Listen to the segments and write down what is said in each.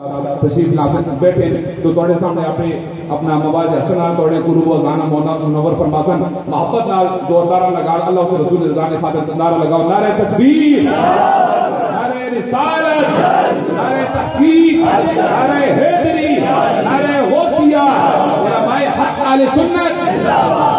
تشریف لازم بیٹھے تو تھوڑے سامنے اپنے اپنا مواز حسن تھوڑے گرو و گانا مونا منور فرماسن، محبت نال زوردار لگا اللہ اس رسول رضا نے خاطر نعرہ لگاؤ، نعرہ تکبیر، نعرہ رسالت، نعرہ تحقیق، نعرہ حیدری، نعرہ غوثیہ، علماء حق اہل سنت۔ الحمد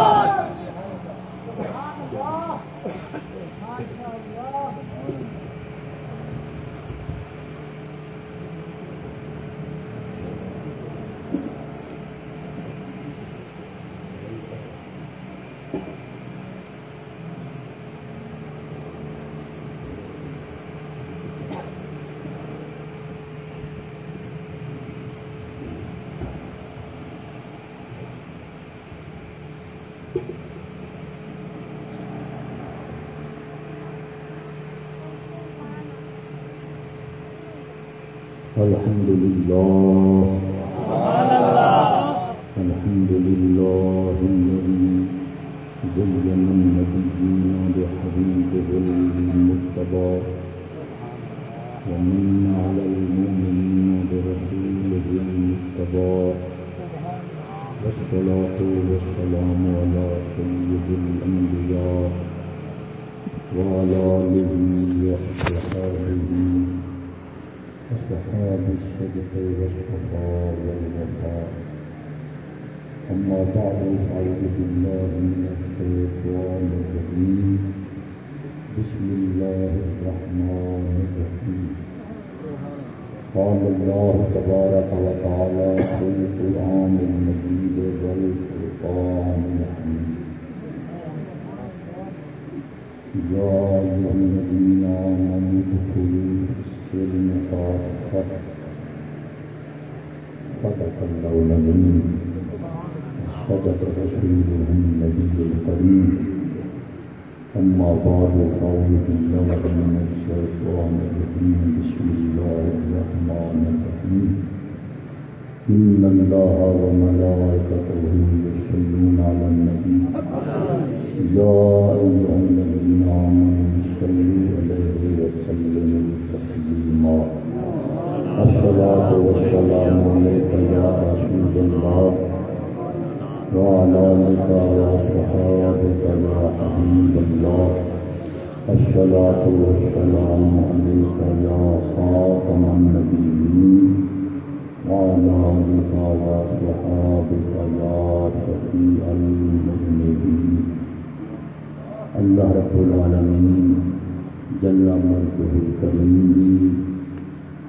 جل ملکہ الکریم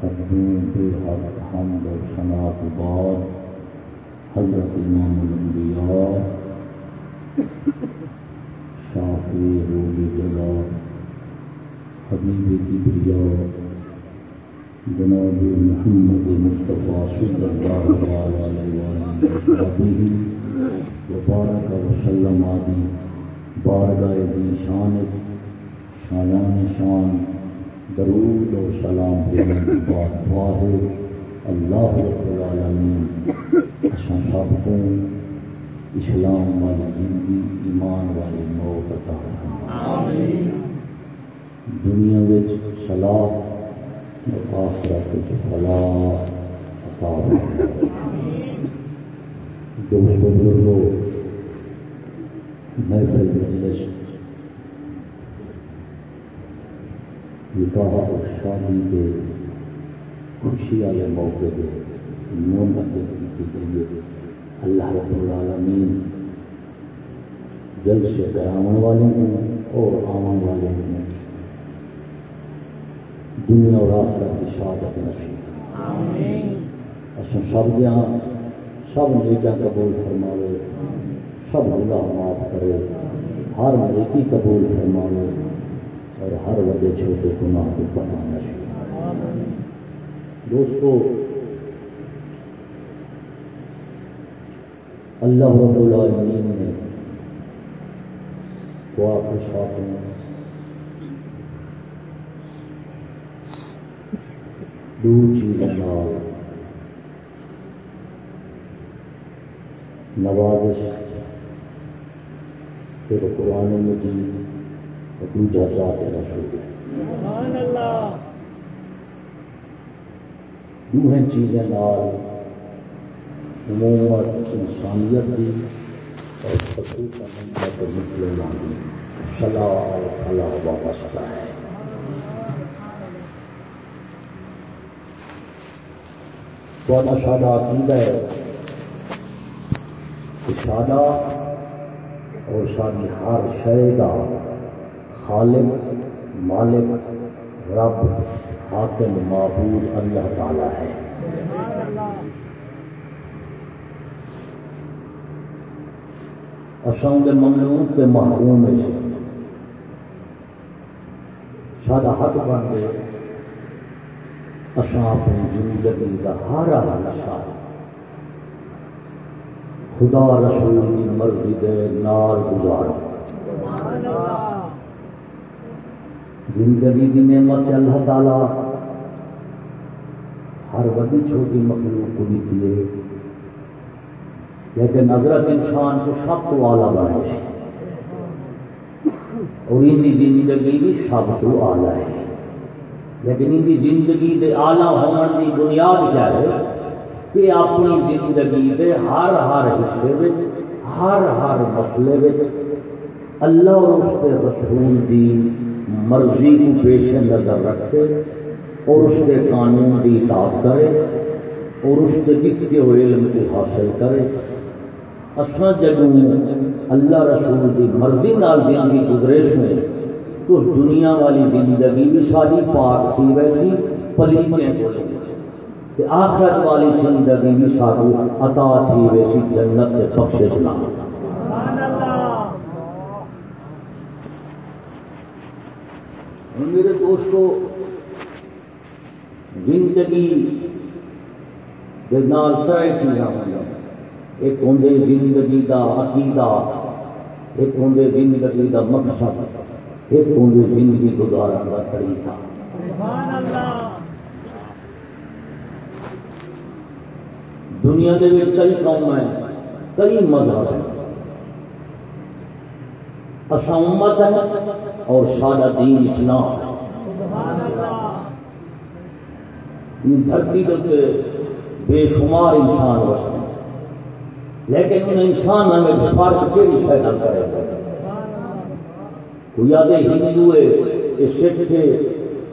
حقوں کے حق حمد و ثنا کے بعد حضرت امام الانبیاء شافی روح جلا حبیب جناب محمد مصطفیٰ صلی اللہ علیہ وسلم وبارک وسلم آدی بارگاہ دی شان شایان شان درود و سلام دینے بعد دعا ہے اللہ رب العالمین اشان سب کو اسلام والی زندگی ایمان والی موت عطا دنیا وچ صلاح و آخرت وچ فلاح عطا فرمائے۔ دوستو بزرگو محفل مجلس نکاح اور شادی کے خوشی والے موقع پہ محنت کی گئی اللہ رب العالمین جلد سے کراون والے ہیں اور آمن والے ہیں۔ دنیا اور آخرت کی شہادت نصیب اچھا سب یہاں سب نیکا قبول فرماوے سب اللہ معاف کرے، ہر نیکی قبول فرماوے۔ اور ہر وجہ چھوٹے گناہ کو بنانا چاہیے دوستو، اللہ رب العالمین نے دعا کو ساتھ دو چیزیں نوازش۔ پھر قرآن مجید دوجا ذات رسول چیزیں نال عمومت انسانیت کی اور خصوصاً مسلمان کی صلاح اور فلاح وابستہ ہے۔ سادہ عقیدہ ہے۔ سادہ اور ساری ہر شے کا خالق، مالک، رب حاکم معبود، اللہ تعالی ہے۔ اصل کے مملوک کے محروم سے سارا حق بن گئے اصا اپنی زندگی کا ہر نشا خدا رسول کی مرضی دے نال گزارو زندگی کی نعمت اللہ تعالی ہر بڑی چھوٹی مخلوق کو دیتی ہے۔ لیکن نظرت انسان کو سب تو آلہ بنے اور ان کی زندگی بھی سب تو آلہ ہے۔ لیکن ان کی زندگی کے آلہ ہونے کی بنیاد کیا ہے؟ کہ اپنی زندگی کے ہر ہر حصے میں ہر ہر مسئلے میں اللہ اور اس کے رسول کی مرضی کو پیش نظر رکھے اور اس کے قانون کی اطاعت کرے اور اس کے دیکھتے ہوئے علم کو حاصل کرے۔ اصل جب اللہ رسول کی مرضی نال زندگی گزریش میں تو دنیا والی زندگی بھی ساری پاک تھی ویسی پلیتیں بولے۔ آخرت والی زندگی بھی ساری عطا تھی ویسی جنت کے بخشش نہ میرے دوستو زندگی نال تر چیزاں ہوئی ایک ہوں زندگی کا عقیدہ ایک ہوں زندگی کا مقصد ایک ہوں زندگی گزارا کا طریقہ۔ دنیا کے کئی قوم ہیں کئی مذہب ہیں۔ اسامت ہے اور سارا دین اسلام ہے۔ یہ دھرتی کے بے شمار انسان وستے لیکن ان انسان میں فرق کہڑی شاید نہ کرے کوئی آدھے ہندو ہے، یہ سکھ ہے،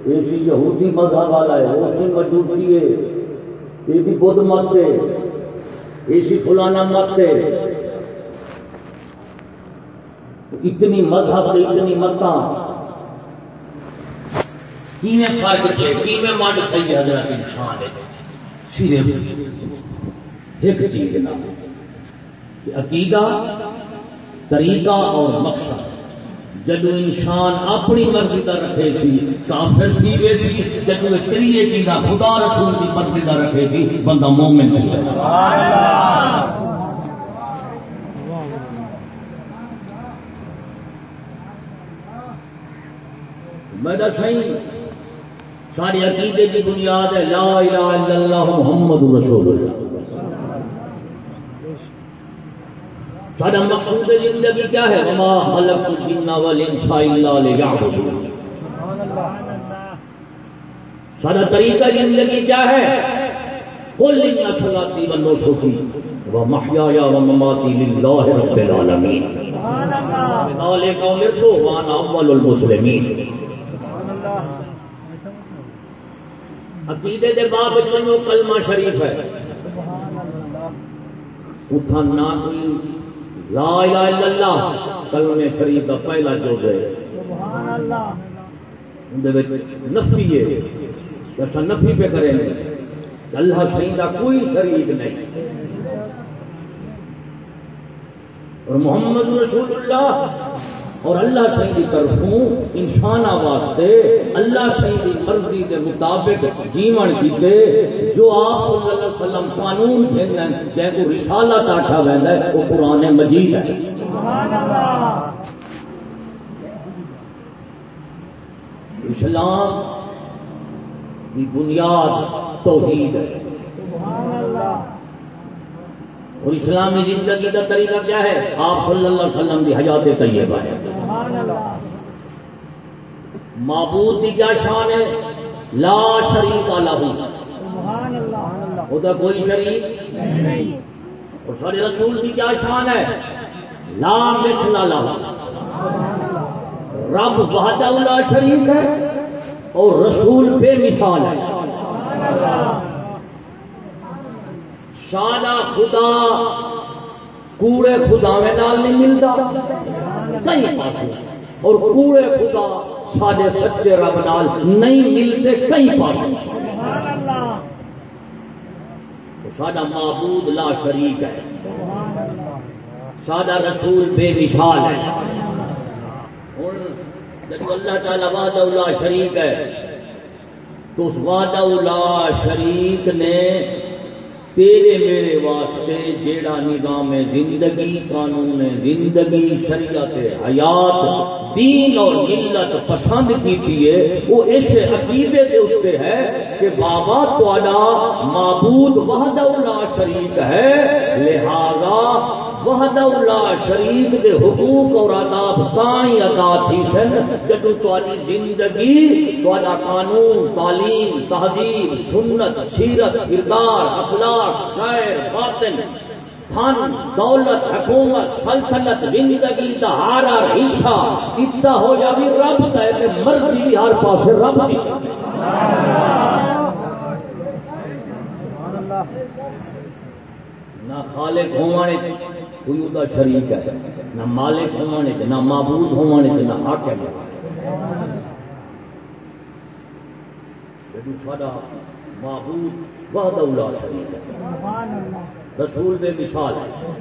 یہ یہودی مذہب والا ہے، وہ سی مجوسی ہے، یہ بھی بدھ مت ہے، یہ فلانا مت ہے۔ اتنی مذہب اتنی متاں کیویں فرق ہے کیویں مڈ تھی حضرت انسان صرف ایک چیز نہ۔ عقیدہ، طریقہ اور مقصد۔ جب انسان اپنی مرضی کا رکھے سی، کافر تھی وے سی جب تریے چیزاں خدا رسول کی مرضی کا رکھے سی، بندہ مومن تھی۔ میرا صحیح ساری عقیدے کی بنیاد ہے لا الہ الا اللہ محمد رسول اللہ۔ سارا مقصود زندگی کیا ہے؟ وما خلق الجن والانس الا سارا طریقہ زندگی کیا ہے؟ قل ان رب سبحان ذلك امرت وانا اول المسلمين عقیدے دے باب جو کلمہ شریف ہے۔ اتھا نہ کوئی لا الہ الا اللہ کلمہ شریف کا پہلا جو ہے۔ نفی ہے۔ جیسا نفی پہ کریں گے اللہ شہید کا کوئی شریک نہیں۔ اور محمد رسول اللہ اور اللہ شہید کی طرفوں انسان واسطے اللہ شہید کی مرضی کے مطابق جیون کیتے جو آپ صلی اللہ علیہ وسلم قانون پھیرنا ہے کو رسالہ کاٹا وہدا ہے وہ قرآن مجید ہے۔ اسلام کی بنیاد توحید ہے۔ اور اسلامی زندگی کا طریقہ کیا ہے؟ آپ صلی اللہ علیہ وسلم کی حیات طیبہ ہے۔ معبود کی کیا شان ہے؟ لا شریک لہو۔ وہ تو کوئی شریک اور سارے رسول کی کیا شان ہے؟ لا مثل لا رب وحدہ اللہ شریف ہے اور رسول بے مثال ہے۔ شادہ خدا، کوڑے خدا میں نال نہیں ملتا۔ کہیں پاس اور کوڑے خدا سارے سچے رب نال نہیں ملتے کہیں پاس سڈا معبود لا شریک ہے۔ سڈا رسول بے مثال ہے۔ ہوں جب اللہ تعالی وعد اللہ شریک ہے، تو اس وعد اللہ شریک نے تیرے میرے واسطے جیڑا نظام زندگی، قانون زندگی، شریعت حیات، دین اور ملت پسند کی ہے، وہ اس عقیدے کے اتنے ہے کہ بابا تھوڑا معبود وحدہ اللہ شریک ہے، لہذا وحدہ اللہ شریک دے حقوق اور آداب تائیں ادا تھی سن۔ جدو تاری زندگی تھوڑا قانون، تعلیم، تہذیب، سنت، سیرت، کردار، اخلاق شاعر باطن فن دولت، حکومت، سلطنت، زندگی دا ہر ہر حصہ اتنا ہو جا بھی رب ہے کہ مرضی بھی ہر پاس رب دی۔ نہ خالق ہونے کوئی وہ شریک ہے۔ نہ مالک ہونے نہ معبود ہونے نہ حاکم سارا معبود وحد اللہ شریک ہے۔ رسول بے مثال ہے۔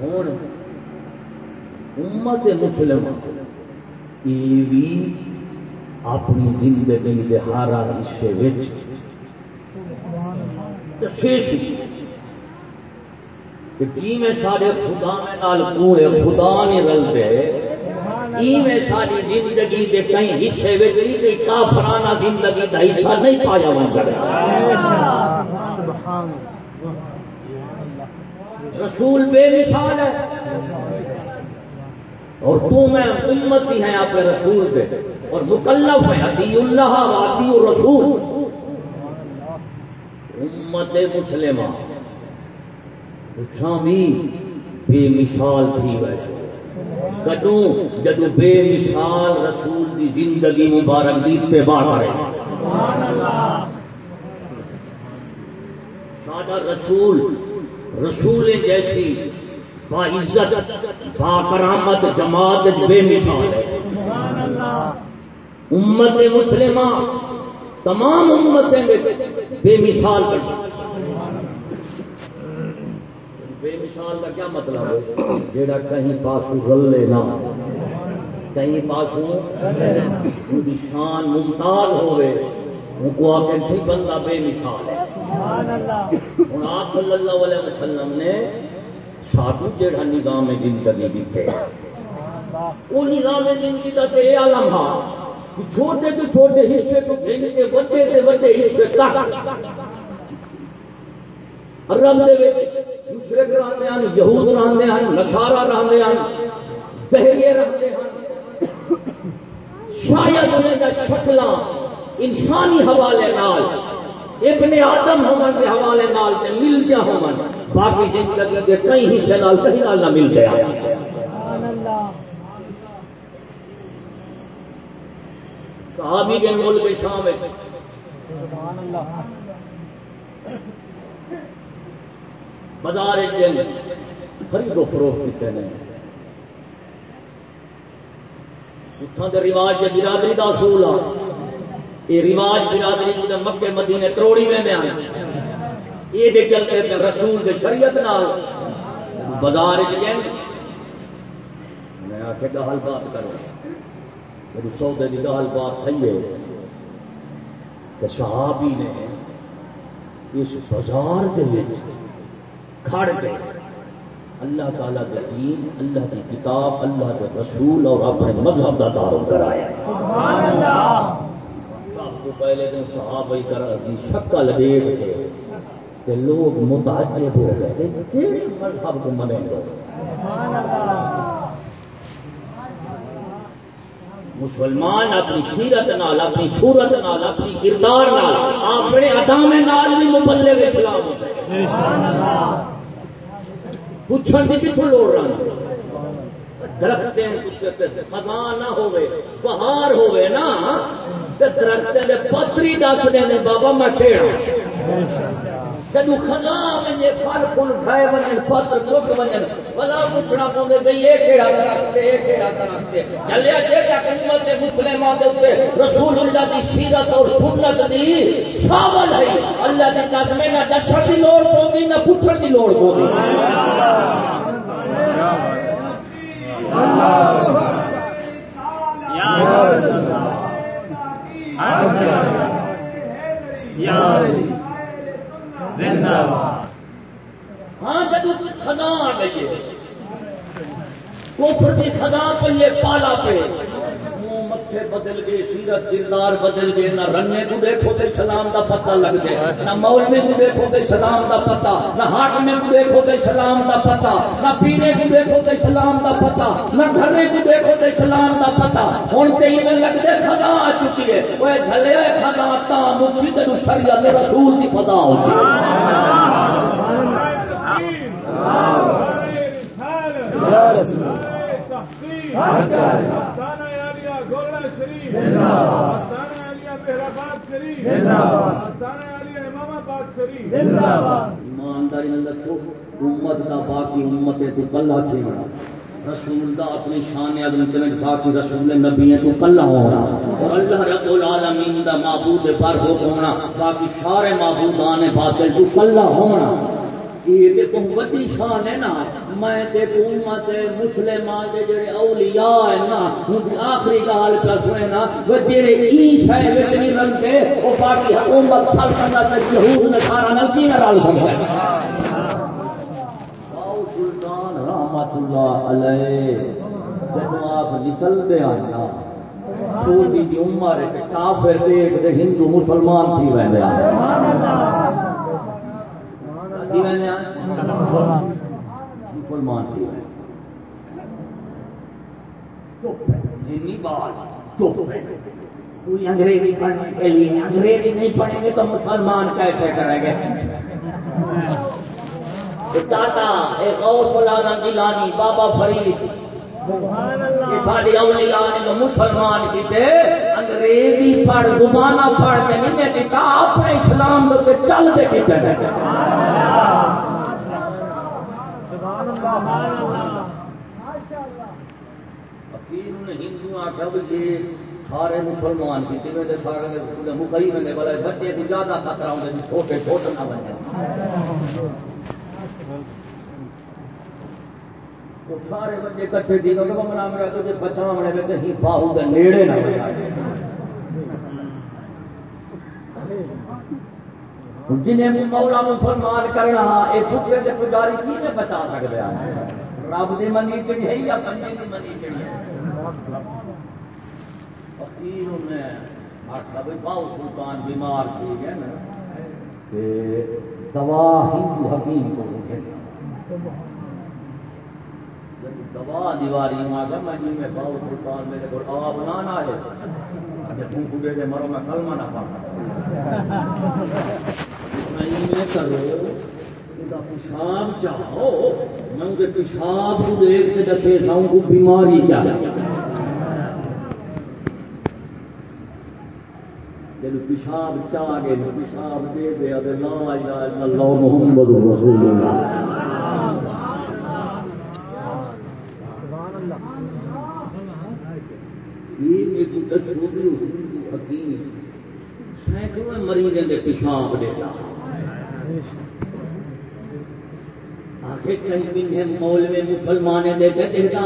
ہوں امت مسلم اپنی زندگی کے ہر ہر حصے جی میں سارے خدا میں نال کوڑے خدا نہیں رلتے میں ساری زندگی کے کئی حصے نہیں کافرانہ زندگی کا حصہ نہیں پایا جا سکتا رسول بے مثال ہے۔ اور تو میں امت ہی ہیں اپنے رسول پہ اور مکلف ہے حتی اللہ واتی رسول امت مسلمہ۔ بھی بے مثال تھی ویسے۔ کدو جدو بے مثال رسول کی زندگی مبارک دی پہ بار رہے سادہ رسول رسول جیسی با عزت، با کرامت جماعت بے مثال ہے۔ امت مسلمہ، تمام امتیں بے مثال کر بے مثال کا کیا مطلب ہے؟ جیڑا کہیں پاسو رلے نہ کہیں پاسو شان ممتاز ہوئے ان کو آپ ٹھیک بندہ بے مثال ہے۔ ہوں آپ صلی اللہ علیہ وسلم نے ساتھ جڑا نظام زندگی دیتے وہ نظام زندگی کا تو یہ عالم ہاں، چھوٹے تو چھوٹے حصے تو کے، بڑے سے بڑے حصے رب مشرق رہتے ہیں یہود رہتے ہیں نشارا رہتے ہیں دہریے رہتے ہیں شاید انہیں کا شکل انسانی حوالے نال ابن آدم ہومن کے حوالے نال تے مل جا ہومن باقی زندگی کے کئی حصے نال کہیں نال نہ مل گیا۔ صحابی کے ملک شام سبحان اللہ بازار خرید و فروخت کیتے ہیں اتھاں دے رواج دے برادری دا اصول آ۔ یہ رواج برادری دے مکے مدینے تروڑی میں دے یہ چلتے رسول دے شریعت نال۔ بازار دن میں آخے گل بات کرو۔ میری سودے کی گل بات تھی ہے کہ صحابی نے اس بازار کے کھڑ کے اللہ تعالیٰ کے دین، اللہ کی کتاب، اللہ کے رسول اور اپنے مذہب کا تعارف کرایا۔ سب کو پہلے دن صحابہ کی شکل دیکھ کے کہ لوگ متعجب ہو گئے کس مذہب کو منے گا مسلمان اپنی سیرت نال، اپنی صورت نال، اپنی کردار نال، اپنے ادام نال بھی مبلغ اسلام پوچھنے کی کتوں لوڑ رہا درخت خزاں نہ ہوئے بہار ہوئے نا درخت پتری دس دیں بابا میں ٹھیک جدو کھلا وجے پھل پھل کھائے ونجن پتر چک ونجن بلا پوچھنا پوندے بھئی یہ کیڑا درخت ہے یہ کیڑا درخت ہے چلیا جے امت مسلمان دے اوپر رسول اللہ دی سیرت اور سنت دی شامل ہے۔ اللہ دی قسم نہ دشن دی لوڑ پوندی، نہ پوچھن دی لوڑ پوندی۔ یا رسول اللہ۔ یا ہاں جب خزاں آ گئی کوپر کی خزاں پہ پالا پہ۔ متھے بدل گئے سیرت کردار بدل گئے نہ رنگے کو دیکھو تو سلام دا پتہ لگ گئے نہ مولوی کو دیکھو تو سلام دا پتہ نہ ہاٹمے کو دیکھو تو سلام دا پتہ نہ پینے کو دیکھو تو سلام دا پتہ نہ گھرنے کو دیکھو تو سلام دا پتہ۔ ہوں کئی میں لگتے خدا آ چکی ہے وہ جھلیا خدا تا مجھے تین شریعت رسول کی پتا ہو رسول امت کا باقی امت تو کلا چھیڑا رسول دا اپنی شان عظمت میں باقی رسول نبی تو کلا ہونا۔ اور اللہ رب العالمین دا معبود پر ہونا باقی سارے معبودان باطل تو کلا ہونا۔ یہ تو وڈی شان ہے نا، میں تے امت مسلمان دے جڑے اولیاء ہیں نا ہن آخری گال پہ سنے نا، وہ جڑے ای شے وچ نہیں رنگے او باقی حکومت سلطنت یہود نصارا نال کی نہ رل سکدا سلطان رحمت اللہ علیہ جب آپ نکلتے ہیں نا، چھوٹی جی عمر کافر دیکھ دے ہندو مسلمان تھی رہے مسلمان انگریزی پڑھنے کے لیے انگریزی نہیں پڑھیں گے تو مسلمان کیسے کریں گے؟ دادا ایک اور فلانا گیلانی بابا فرید۔ ساری اولیاء نے مسلمان کیتے، انگریزی پڑھ، زبانہ پڑھ کے نہیں اپنے اسلام کے چل دے کیتے ہندو آخر سارے مسلمان کی سارے مکئی میں بولے بچے کی زیادہ خطرہ ہوتے چھوٹے چھوٹے نہ بنے سارے بچے کٹھے تھی بنا میرا تو بچا بنے میں کہیں باہو کے نیڑے نہ جنہیں مولا مسلمان کرنا یہ خطرے کے پجاری کی نے بچا سکتے ہیں؟ رب کی منی چڑی ہے یا بندے کی منی چڑی ہے؟ فقیر نے آخر بھائی باؤ سلطان بیمار تھی گئے نا؟ دوا ہندو حکیم کو دوا دیواری میں آ میں جی میں باؤ سلطان میرے کو دوا بنانا تم مرو، میں کلمہ نہ پڑھا۔ پیشاب چاہو میں پیشاب کو دیکھ کے دسے ساؤں کو بیماری کیا جب پیشاب چاہ گئے پیشاب دے دیا لا الہ الا اللہ محمد رسول اللہ مریض پیشاب دے مولوے مسلمان دے دیکھتا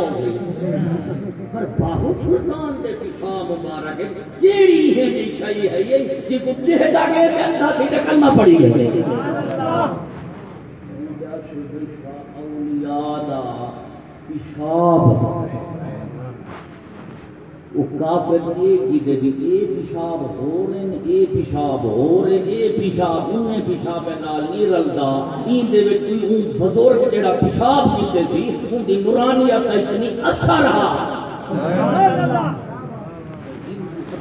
پر باہو سلطان دے پیشاب مبارک ہے۔ جی ہے، یہ جی کو دیکھتا کہ تھی تے کلمہ پڑی اولیاء دا پیشاب۔ پیشاب ہو رہے ہیں یہ پیشاب ہو رہے یہ پیشاب، انہیں پیشاب نہیں رلتا بزرگ جہاں پیشاب کیتے تھی، ان کی نورانیت اتنی اثر رہا۔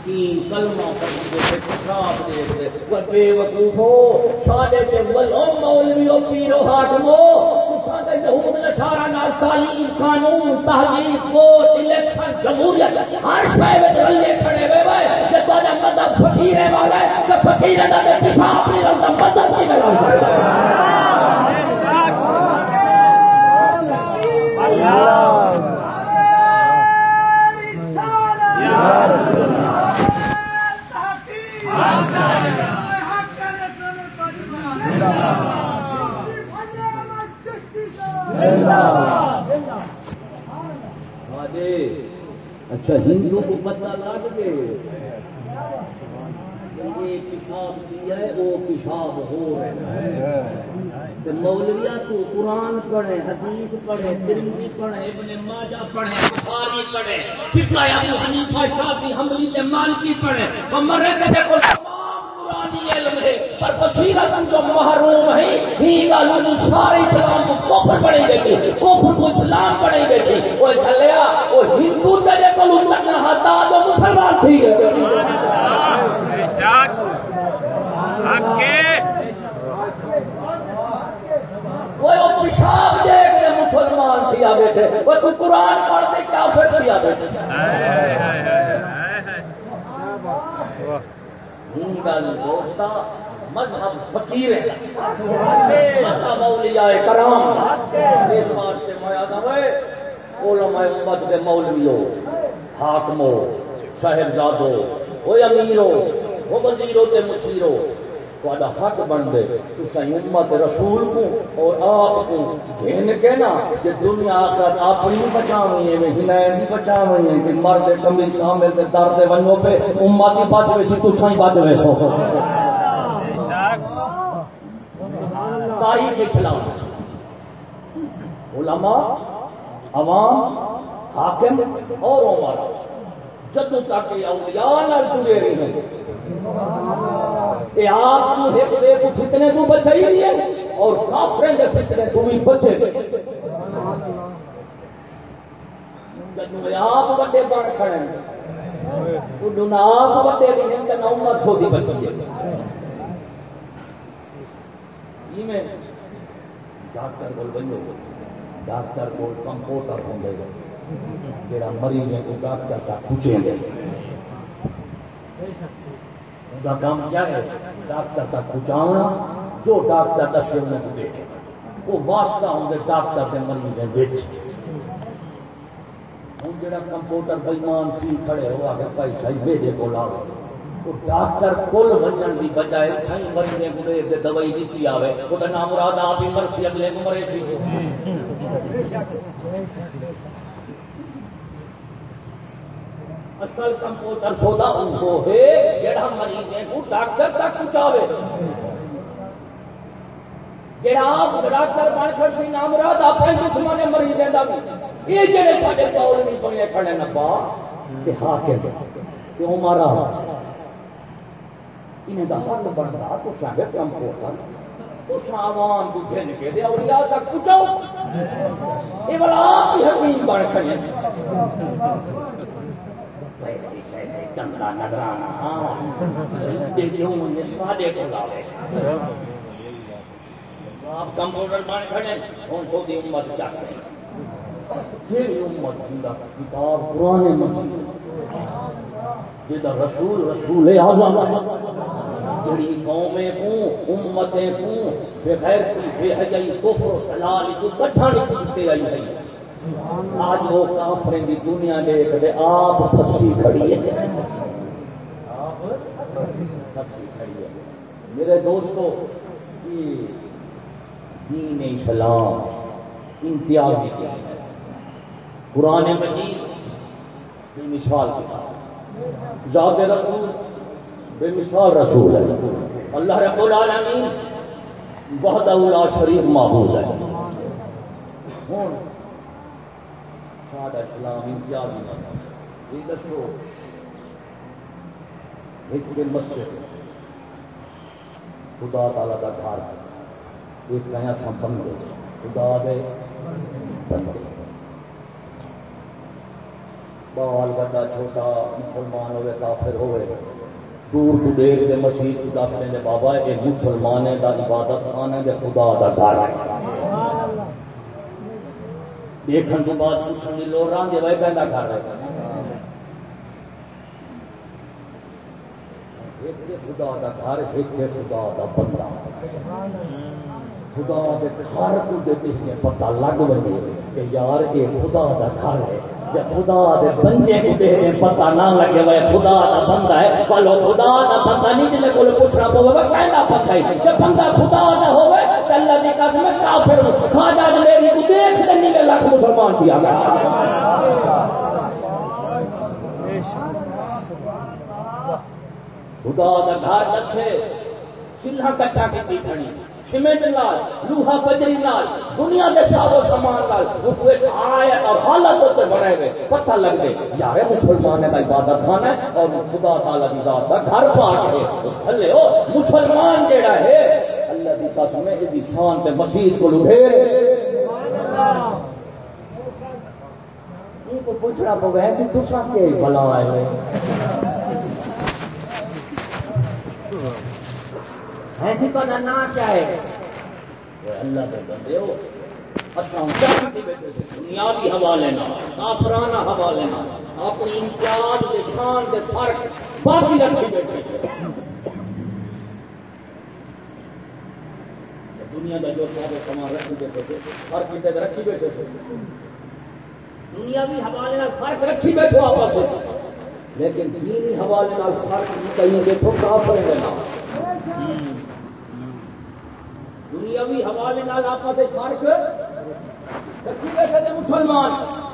تین کلمہ پڑھتے تھے کتاب دیتے وہ بے وقوف ہو، ساڈے تے ولو مولوی پیرو حاکمو ساڈے یہود نصارا نال تعلیم قانون، تحقیق ووٹ الیکشن، جمہوریت، ہر شے وچ رلے کھڑے ہوئے وے۔ کہ تہاڈا مذہب فقیر والا ہے کہ فقیر دا تے پیشاب نہیں رلدا، مذہب کی رل سکتا ہندو کو پتہ لگ گئے۔ یہ پیشاب کیا ہے، وہ پیشاب ہو رہا ہے مولویا تو قرآن پڑھے حدیث پڑھے ترمذی پڑھے ابن ماجہ پڑھے بخاری پڑھے فقہ ابو حنیفہ شافعی حنبلی تے مالکی پڑھے وہ مرے تے کو پر بصیرت جو محروم ہے ہی گل سارے اسلام کو کفر پڑھے گے کفر کو اسلام پڑھے گے وہ چلیا وہ ہندو تیرے کو لٹنا ہتا جو مسلمان تھی۔ گئے پیشاب دیکھ کے مسلمان کیا بیٹھے وہ تو قرآن پڑھتے دوستا مذہب فقیر ہے۔ مذہب اولیاء کرام۔ اس واسطے میں آدم ہے علماء امت کے مولویو حاکمو صاحبزادو وہ امیرو وہ وزیرو تے مشیرو تا حق بن دے تو امت رسول کو اور آپ کو گھن کے نا کہ دنیا آخر اپنی بچاوی ہے ہنین بھی بچاوی ہے کہ مرد کمی شامل تے درد ونو پہ امت ہی بچ ویسی تو سائیں بچ ویسو۔ تاریخ کے خلاف۔ علماء، عوام، حاکم اور عمر۔ جدو تک اولیاء جڑے رہے ہیں۔ آپ کو فتنے تو بچائی رہی ہے اور کافریں کے فتنے تو بھی بچے۔ آپ بڑے بڑھ کھڑے آپ بڑے بھی ہیں، تو نہ چھوٹی بچی ہے۔ جی میں ڈاکٹر کو بنو ڈاکٹر کو کمپوٹر ہوں گے جڑا مریض ہے وہ ڈاکٹر کا پوچھیں گے ان کا کام کیا ہے؟ ڈاکٹر تک پہنچانا جو ڈاکٹر دس میں دے۔ وہ واسطہ ہوں گے ڈاکٹر کے مریض ہیں بیچ ہوں جا کمپیوٹر بےمان تھی کھڑے ہوا کہ بھائی صحیح بیٹے کو لاؤ ڈاکٹر کل بننے کی بجائے کئی مریضے گڑے سے دوائی دیتی آئے وہ تو نام مراد آپ ہی مرسی، اگلے کو مرے سی۔ اصل سودا ہے، جڑا مریض کو ڈاکٹر تک پہنچاوے۔ جڑا آپ ڈاکٹر بن کر سی نام دشمن مریض دینا یہ جڑے نہیں بنے کھڑے کہ ہاں کہ کیوں مارا انہیں دا حق بنتا تو سارے کمپیوٹر تو سامان کو گھن کے دے، اولیاء تک پہنچاؤ۔ یہ والا آپ ہی حکیم بن کھڑے چندا ہاں۔ آپ کمپیوٹر بن کھڑے امت کتاب پرانے رسول رسول اعظم۔ جڑی قومیں کو امتیں کو بے غیر بے حجائی کفر دلال کو کٹھا نہیں آئی ہے آج وہ کافریں دی دنیا دیکھ دے، آپ پھسی کھڑی ہے آپ پھسی کھڑی ہے میرے دوستو، یہ دین اسلام امتیازی قرآن مجید بے مثال کتاب ذات رسول بے مثال رسول ہے۔ اللہ رب العالمین بہت اولا شریف معبود ہے۔ ہوں۔ ساڈا اسلام امتیاز یہ دسو۔ ایک دن مسجد۔ خدا تعالی کا گھر۔ ایک کہیں تھا بندے خدا دے۔ بندے بال بڑا چھوٹا مسلمان ہوئے، کافر ہوئے۔ دور تو دیکھ دے مسیح تو دس دیں بابا، یہ مسلمان دا عبادت خانہ دے خدا دا گھر ہے دیکھن تو بعد پوچھنے کی لوڑ رہا جی کہنا گھر ہے۔ خدا دا گھر، ایک خدا دا بندہ۔ خدا دے گھر کو دے کسی پتہ لگ بنے کہ یار، یہ خدا دا گھر ہے۔ خدا دے بندے کو دے دے پتہ نہ لگے وہ خدا دا بندہ ہے۔ پلو خدا دا بندہ نہیں جلے کول پوچھنا پوے، وہ کہندا پتہ ہے؟ کہ بندہ خدا دا ہوے تے اللہ دی قسم کافر خواجہ میری کو دیکھ تے نہیں لاکھ مسلمان کیا۔ گیا خدا دا گھر دسے چلہ کچا کی کھڑی۔ سیمنٹ لال، لوہا بجری لال، دنیا کے سارو سامان لال آیت اور حالت ہوتے بنے ہوئے پتہ لگ گئے۔ یار مسلمان کا عبادت خانہ ہے اور خدا تعالی کی ذات کا گھر پاٹ ہے۔ تھلے ہو، مسلمان جیڑا ہے، اللہ کی قسم ہے یہ شان تے مسیح کو لوہے پوچھنا پو ایسی تسا کے بلا آئے ایسی کا نام کیا ہے اللہ کے بندے ہو دنیاوی حوالے نہ، کافرانہ حوالے نہ، اپنی امتیاز کے شان کے فرق باقی رکھی بیٹھے دنیا کا جو سارے سامان رکھی بیٹھے تھے، فرق کتنے رکھی بیٹھے تھے۔ دنیاوی حوالے فرق رکھی بیٹھو آپس لیکن دینی حوالے فرق کہیں دیکھو کافر ہے نام دنیاوی حوالے نال آپس فرق رکھی بیٹھے تھے مسلمان؟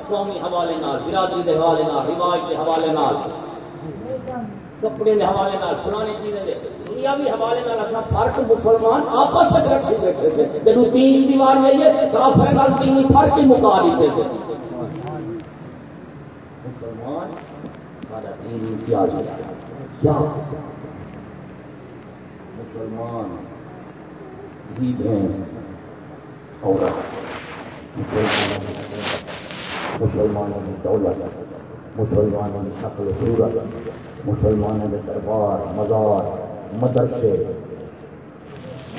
قومی حوالے نال، برادری کے حوالے نال، رواج کے حوالے نال، کپڑے کے حوالے نال فلانی چیزیں دے۔ دنیاوی حوالے نال اصل فرق مسلمان آپس رکھی بیٹھے تھے۔ جنو تین دیوار ہے کافر نال تین فرق ہی مکا دیتے تھے۔ مسلمان ہمارا دین کیا؟ مسلمان۔ عید ہیں اور مسلمانوں کی دولت مسلمانوں کی شکل صورت مسلمانوں کے دربار مزار مدرسے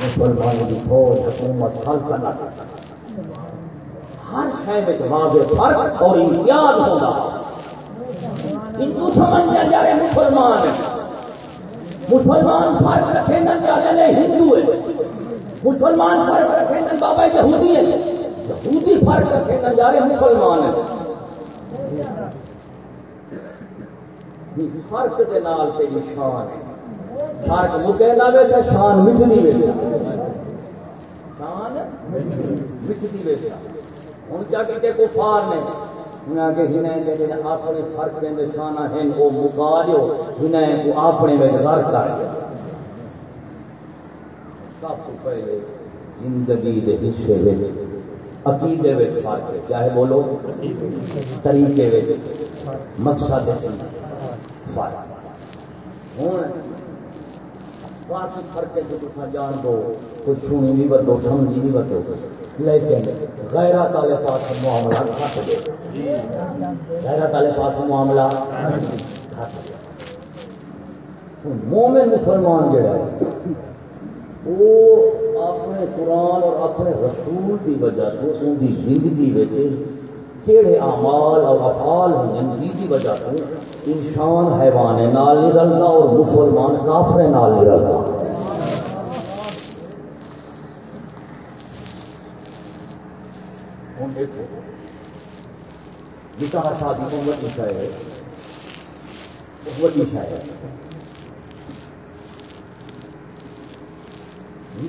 مسلمانوں کی فوج حکومت سلطنت ہر شہر میں واضح فرق اور امتیاز ہوگا ہندو سمجھ جا رہے مسلمان مسلمان فرق رکھے نہ جا رہے ہندو ہے مسلمان فرق رکھے نا بابا یہودی ہے یہودی فرق رکھے نہ جا رہے مسلمان ہے فرق کے نال سے شان ہے۔ فرق مکے نہ ویسا شان مٹنی ویسا شان مٹنی ویسا ہوں کیا کہ کو فار نے۔ اپنے فرق کے شانہ ہیں، وہ مکا دو ہن اپنے میں گھر کر سب زندگی کے حصے عقیدے فرق چاہے بولو طریقے مقصد فرق ہوں باقی فرق ہے جان دو، کچھ سنی بھی بدو سمجھی بھی بدو لیکن غیرہ والے پاس معاملہ گھٹ دے غیرہ والے پاس معاملہ گھٹ دے مومن مسلمان جڑا ہے وہ اپنے قرآن اور اپنے رسول کی وجہ سے ان کی زندگی کہڑے امال اور افال ہیں جن کی وجہ سے انسان حیوان نال نہیں رلتا اور مسلمان کافر نال نہیں رلتا نکاح شادی کو وڈی شاید ہے وڈی شاید ہے۔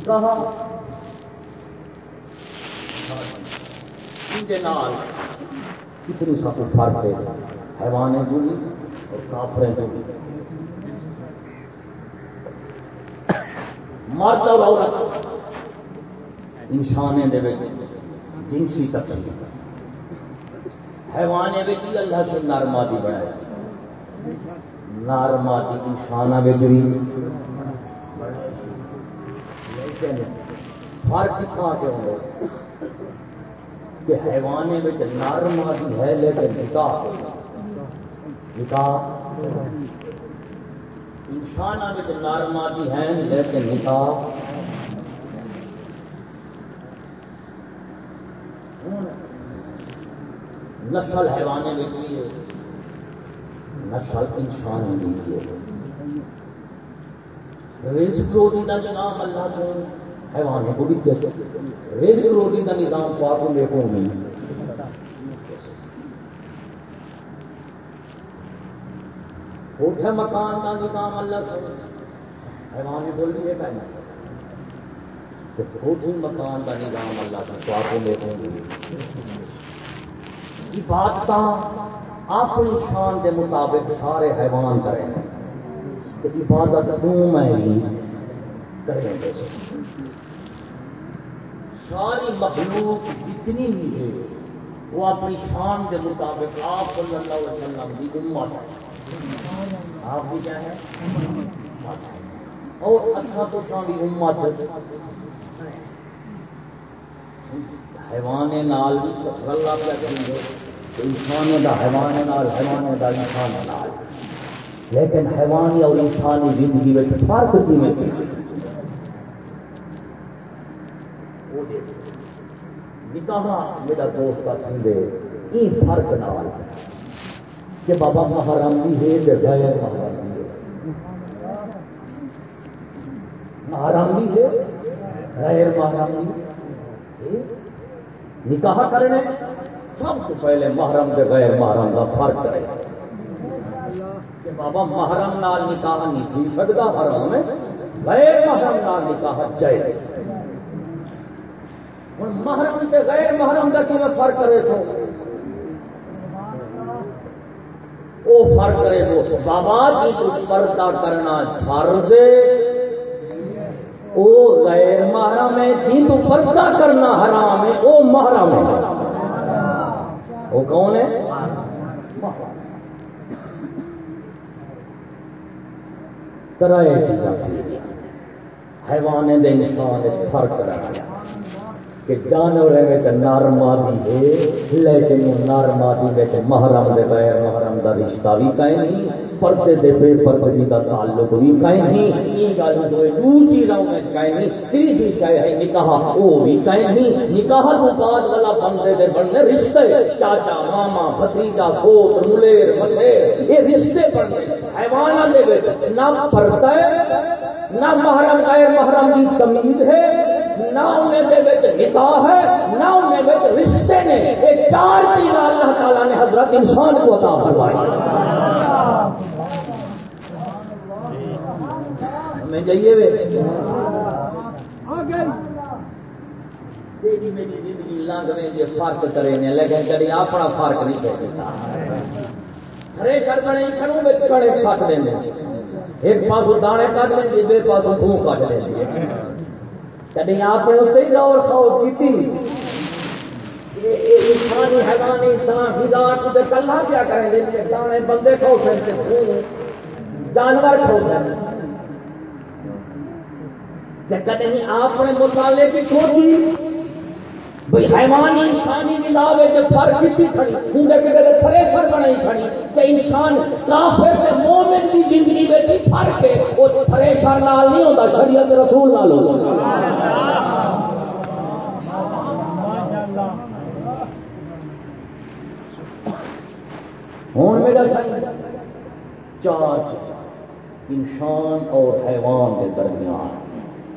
کہا۔ کتنی سب فرق ہے۔ حیوان اور دونی مرد اور عورت انسان جنسی تقسیم حیوان اللہ سے نارمادی بنایا نارمادی انسان بھی۔ فرق کتنا کے ہوں کہ حیوانے میں نرم آدمی ہے، لیکن نکاح نکاح انسان میں نارمادی ہیں لیکن نکاح نسل حیوانے میں بھی ہے، نسل انسان بھی ہے۔ رزق روزی کا نظام اللہ سے حیوانے کو بھی دیتے رزق روزی کا نظام کو آپ دیکھو گے کوٹھے مکان کا نظام اللہ سے حیوان بول رہی ہے کہنا۔ کوٹھی مکان کا نظام اللہ کا تو آپ دیکھو گے عبادت اپنی شان کے مطابق سارے حیوان کریں کہ عبادت کیوں میں کریں گے ساری مخلوق جتنی بھی ہے وہ اپنی شان کے مطابق آپ صلی اللہ علیہ وسلم کی امت ہے۔ آپ بھی کیا ہے اور اچھا تو ساری امت حیوان نال بھی اللہ کیا کریں گے۔ انسان دا حیوان نال، حیوان دا انسان نال۔ لیکن حیوانی اور انسانی زندگی میں فرق کی میں نکاح میرا دوست کا سنگے یہ فرق نال کہ بابا محرم بھی ہے کہ غیر محرم بھی ہے۔ محرم بھی ہے، غیر محرم بھی نکاح کرنے، سب سے پہلے محرم کے غیر محرم کا فرق کرے بابا محرم نال نکاح نہیں تھی سکتا۔ حرم میں غیر محرم نال نکاح جائے۔ ہوں محرم کے غیر محرم کا کی فرق کرے تو؟ وہ فرق کرے تو بابا جی کو پردہ کرنا فرض وہ غیر محرم ہے جی تو پردہ کرنا حرام ہے وہ محرم ہے۔ وہ کون ہے؟ کرائے چیزاں۔ حیوان دے انسان فرق رہا کہ جانور میں نر مادی ہے، لیکن وہ نر مادی میں محرم دے غیر محرم دا رشتہ بھی قائم نہیں، پردے دے بے پردگی دا تعلق بھی قائم نہیں۔ یہ گل دو دو چیزوں میں قائم نہیں، تیسری شے ہے نکاح، وہ بھی قائم نہیں۔ نکاح تو بعد والا بندے دے بننے رشتے، چاچا، ماما، بھتیجا سوت ملیر مسیر یہ رشتے بننے۔ حیوانات دے نہ پردہ ہے، نہ محرم غیر محرم کی تمیز ہے۔ نہ انہیں نکاح ہے، نہ انہیں رشتے نے۔ یہ چار چیز اللہ تعالیٰ نے حضرت انسان کو عطا فرمائی۔ میں جائیے وے میری زندگی لنگ میں فرق کرے لیکن کبھی اپنا فرق نہیں کر سکتا۔ کھڑوں میں کڑے ایک دانے کٹ لیں بے کٹ لیں کدی آپ نے اتنے کی انسانی حیوانی انسان کیا کریں گے دانے بندے کھو سکتے جانور کھو سکتے کدی آپ نے مسالے کی سوچی بھائی حیوانی انسانی ہے فرق کتنی کھڑی ہوں کہ بنائی کھڑی کہ انسان کافر تے مومن زندگی میں فرق ہے نال نہیں شریعت رسول نال ہوں میرا چار انسان اور حیوان کے درمیان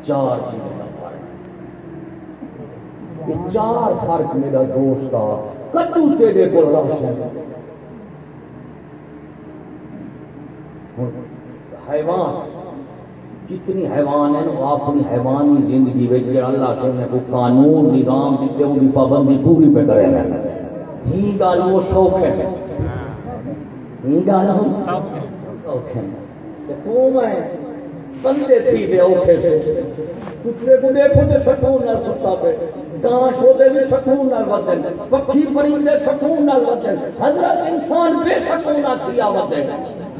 چار چیزیں یہ چار فرق میرا دوست آ، کدو تیرے کو روشن حیوان، جتنی حیوان ہیں وہ اپنی حیوانی زندگی میں اللہ سے نے کوئی قانون، نظام دیتے ان کی پابندی پوری پہ کرے ہی گل وہ شوق ہے۔ ہی گل شوق ہے۔ میں بندے تھی دے اوکھے سے۔ کتنے کو دیکھو تے سکون نال ستا پہ کاش ہوتے بھی سکون نال ودن پکھی پرندے سکون نال ودن حضرت انسان بے سکون نال کیا ودن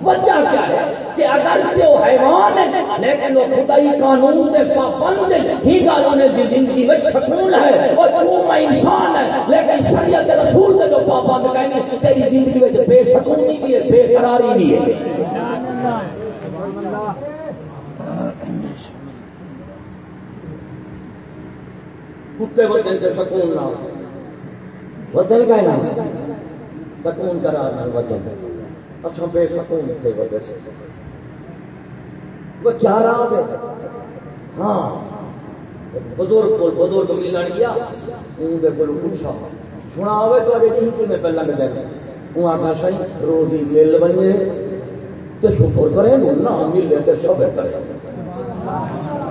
وجہ کیا ہے؟ کہ اگر جو حیوان ہے، لیکن وہ خدائی قانون کے پابند ہی گل انہیں زندگی میں سکون ہے اور تو میں انسان ہے، لیکن شریعت رسول کے جو پابند کہیں تیری زندگی میں بے سکونی بھی ہے، بے قراری بھی ہے۔ کتے وطن سے سکون نہ وطن کا نام۔ سکون قرار نہ وطن۔ اچھا بے سکون تھے وجہ سے۔ وہ چار آ گئے ہاں۔ بزرگ کو بزرگ ملن گیا۔ ان کے کو پوچھا سنا ہوئے تو اجے نہیں کہ میں پہلے لگ جائے وہ آخا سی روزی مل بنے تو شکر کریں نہ ملے تو سب کرے۔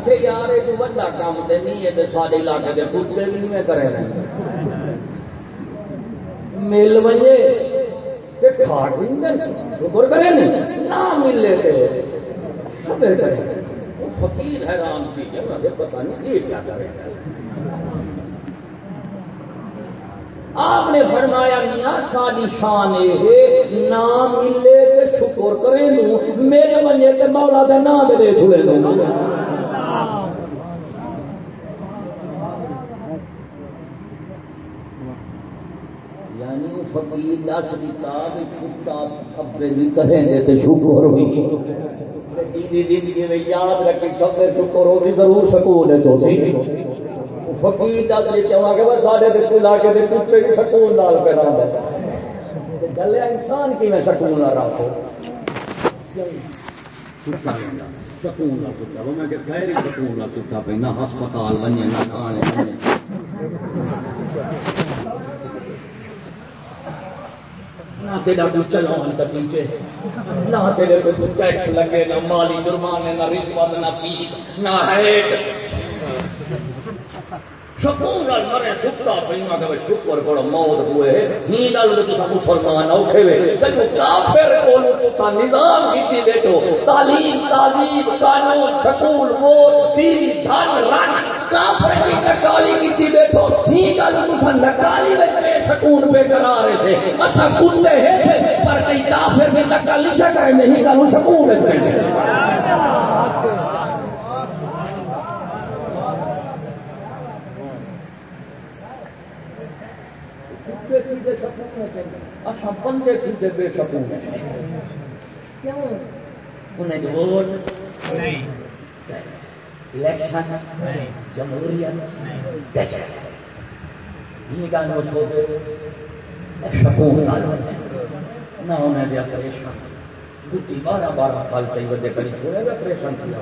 آخے یار، یہ بڑا کام تو نہیں ہے سارے علاقے کے کتے بھی میں کرے رہے۔ مل بجے کھا شکر کرے نہ ملے فقیر حیران تھی پتا نہیں یہ کیا کرے۔ آپ نے فرمایا، میاں ساری شان یہ نہ ملے تو شکر کرے مل بنے تو مولا کا نام دے چھوڑے دوں یعنی فقیر دس دیتا کتا ابے بھی کریں گے تو شکر ہوئی زندگی میں یاد رکھی سب نے شکر ہو ہوگی ضرور سکون ہے تو۔ فقیر دا دس دیتے کہ بس سارے دل علاقے کے کتے بھی سکون نال پیدا پہ نہ گلے انسان کی میں سکون نہ رکھو۔ سکون نہ کتا وہ میں کہ خیر سکون نہ کتا پہ نہ ہسپتال بنے نہ کھانے نہ تیرا کوئی چلان نہ تیرے کوئی ٹیکس لگے، نہ مالی جرمانے، نہ رشوت، نہ پیٹ نہ ہیٹ۔ سکون نال مرے سکتا پریما کہ شکر کرو موت ہوئے۔ نی گل تو تسا مسلمان اوکھے وے۔ تے کافر کول تو نظام کیتی بیٹھو، تعلیم تعلیم قانون سکول ووٹ ٹی دھن، رن، کافر کی نکالی کیتی بیٹھو۔ نی گل تسا نکالی وچ بے سکون پہ قرار سے اسا کتے ہے پر کئی کافر کی نکالی نشا نہیں گل سکون وچ بیٹھے۔ چیزیں سکون اچھا بندے چیزیں بے سکون کیوں انہیں ووٹ؟ الیکشن؟ جمہوریت؟ یہ گل وہ سو سکون نہ انہیں بھی پریشان۔ گٹی بارہ بارہ سال چاہیے بندے کری چھوڑے گا پریشان کیا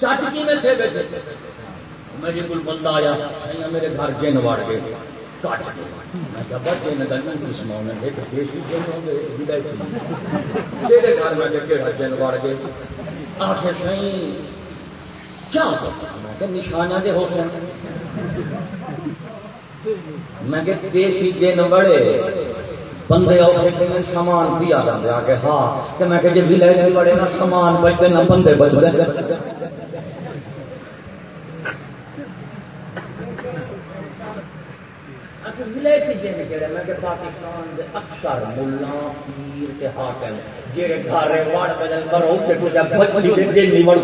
چاٹکی میں تھے بیٹھے۔ میں یہ بندہ آیا میرے گھر جن واڑ گئے تیرے گھر میں جن واڑ گئے آخر کیا میں نشانہ دے ہو سن۔ میں کہ دیسی جن بڑے بندے اوکھے سامان بھی آ جاتے آ کے ہاں کہ میں کہ جی ولے بڑے نا سامان بچتے، نہ بندے بچتے۔ پاکستان اکثر ملا پیر کے حاکم جہے گھر وڑ بدل کرو کہ کچھ بچی جن نہیں وڑ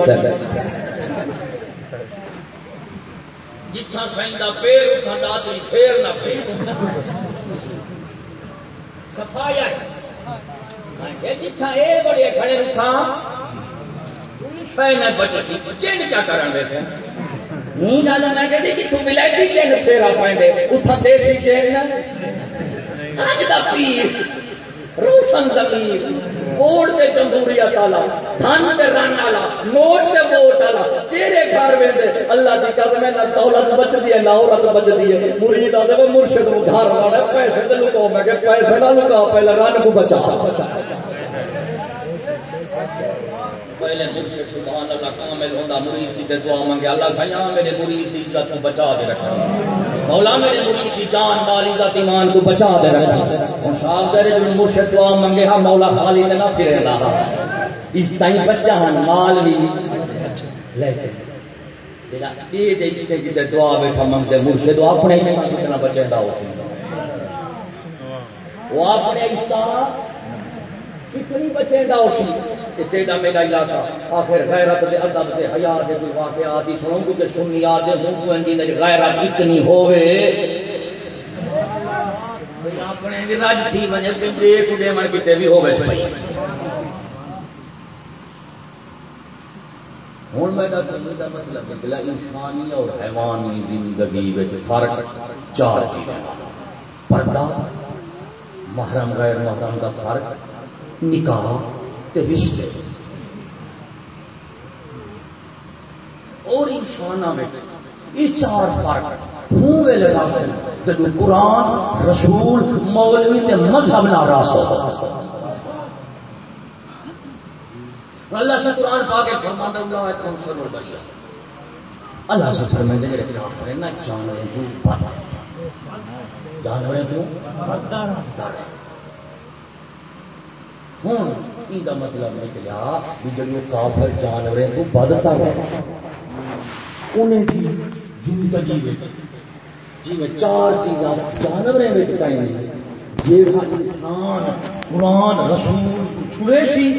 جتھا سائندا پیر اتھا ڈاتی پھیر نہ پھیر سفایا جتھا اے بڑے کھڑے رکھا شاید بچی جن کیا کرن بیٹھے نیند آ جانا کہ جتوں ولائتی چین پھیرا پائیں اتھا دیسی چین اج دا پیر، روشن تے جمہوریت والا، دھن تے رن والا، نوٹ تے ووٹ والا، تیرے گھر اللہ دی قسم ہے، نہ دولت بچدی ہے، نہ عورت بچدی ہے۔ مرید مرشد نو والا، پیسے تے میں کہ پیسے نہ لکا پہلے رن کو بچا۔ پہلے مرشد، سبحان اللہ، کامل ہوندا، مرید کی دعا منگے اللہ سیاں میرے مرید دی عزت کو بچا دے رکھا مولا میرے مرید کی جان مال عزت ایمان کو بچا دے رکھا اور صاحب دے جو مرشد دعا منگے ہاں مولا خالی تے نہ پھرے دا اس تائیں بچا ہن ہاں، مال بھی لے کے۔ دعا بیٹھا منگتے، مرشد اپنے ایمان کتنا بچے دا گا وہ اپنے کتنی بچے گا اسی تیرا میرا علاقہ؟ آخر غیرت دے ادب دے حیا دے کوئی واقعات ہی سنوں تے سنی آ دے ہوں کو اندی دے غیرت کتنی ہوے اپنے بھی رج تھی بنے تے بے کڈے من کتے بھی ہوے بھائی۔ ہوں میں مطلب نکلا انسانی اور حیوانی زندگی فرق چار چیزیں پردہ، محرم غیر محرم کا فرق۔ نکاح رشتے اور انسان یہ چار فرق ہوں ویلے راستے جب قرآن رسول مولوی تے مذہب نہ راس اللہ سے قرآن پا کے فرماتا اللہ ہے کون سر بڑھیا اللہ سے فرمائے میرے کافر نہ جانورے تو جانورے تو ہوں یہ مطلب نکلا بھی جب کافر جانورے تو بدتا ہے انہیں کی زندگی جی میں چار چیزاں جانورے میں کہیں یہ انسان قرآن رسول قریشی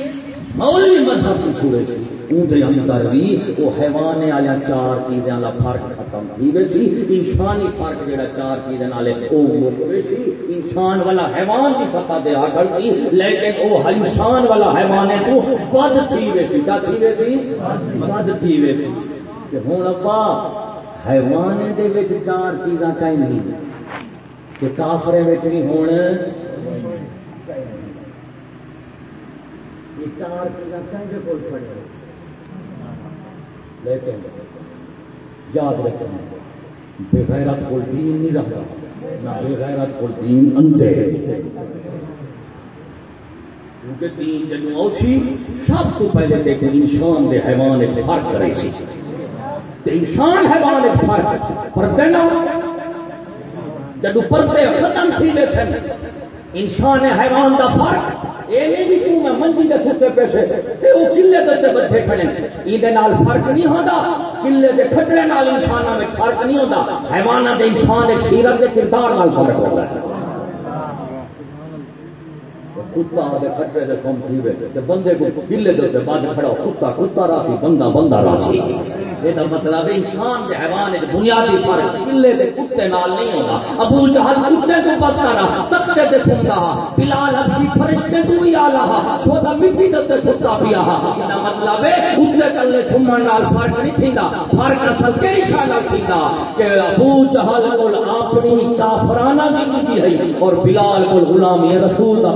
مولوی مذہب چھوڑے اندر اندر بھی وہ حیوان والا چار چیزیں والا فرق ختم تھی وے سی انسانی فرق جڑا چار چیزیں والے وہ مکوے سی انسان والا حیوان کی سطح دے آ تھی، لیکن وہ انسان والا حیوان ہے تو بد تھی وے سی کیا تھی وے سی بد تھی وے سی کہ ہوں ابا، حیوان دے وچ چار چیزاں کہیں نہیں، کہ کافرے وچ نہیں ہوں چار چیزاں کہیں کول پڑے۔ لیکن یاد رکھنا بے غیرت کو دین نہیں رکھتا نہ بے غیرت کو دین اندھے کیونکہ دین جنو اوسی، سب کو پہلے دیکھیں انسان دے حیوان ایک فرق کرے سی۔ تے انسان حیوان ایک فرق، پردے نہ جدو پردے ختم تھی لے سن انسان حیوان دا فرق یہ نہیں بھی توں میں منجی دے ستے پیسے تے کلے دے بچے کھڑے این دے نال فرق نہیں ہوندا۔ کلے دے کھٹڑے نال انساناں میں فرق نہیں ہوندا۔ حیواناں دے انسان دے سیرت دے کردار نال فرق ہوندا۔ ہے کتا دے کھٹڑے دے سم تھی وے تے بندے کو کلے دے بعد کھڑا کتا کتا راسی، بندہ بندہ راسی۔ یہ مطلب انسان کے حیوان بنیادی فرق۔ کلے دے کتے نال نہیں ہوتا ابو جہل کتے کو بدتا رہا تختے دے سنتا بلال حبشی فرشتے تو بھی آلہ۔ چھوٹا مٹی دے ستا بھی آہا یہ مطلب ہے، کتے کلے سمن نال فرق نہیں تھیندا۔ فرق اصل کیڑی شان نال تھیندا؟ کہ ابو جہل کول اپنی کافرانہ زندگی ہے، اور بلال کول غلامی رسول دا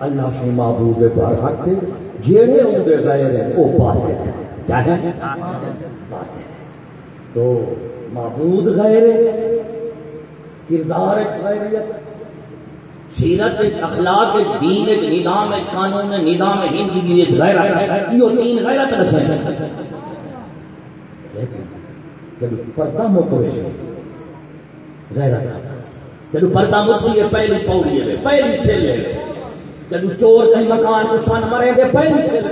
اللہ سے معبود پر حق جیڑے ہوں گے غیر ہیں وہ بات کیا ہے؟ تو معبود غیر، کردار غیریت سیرت اخلاق دین نظام قانون نظام ہندی غیر یہ تین غیرت رسے لیکن پردہ موٹویشن غیرت۔ جب پردہ مچھی ہے پہلی پوڑی ہے، پہلی سیل ہے۔ جدو چور کہیں مکان کو سن مرے گے پہلی سیل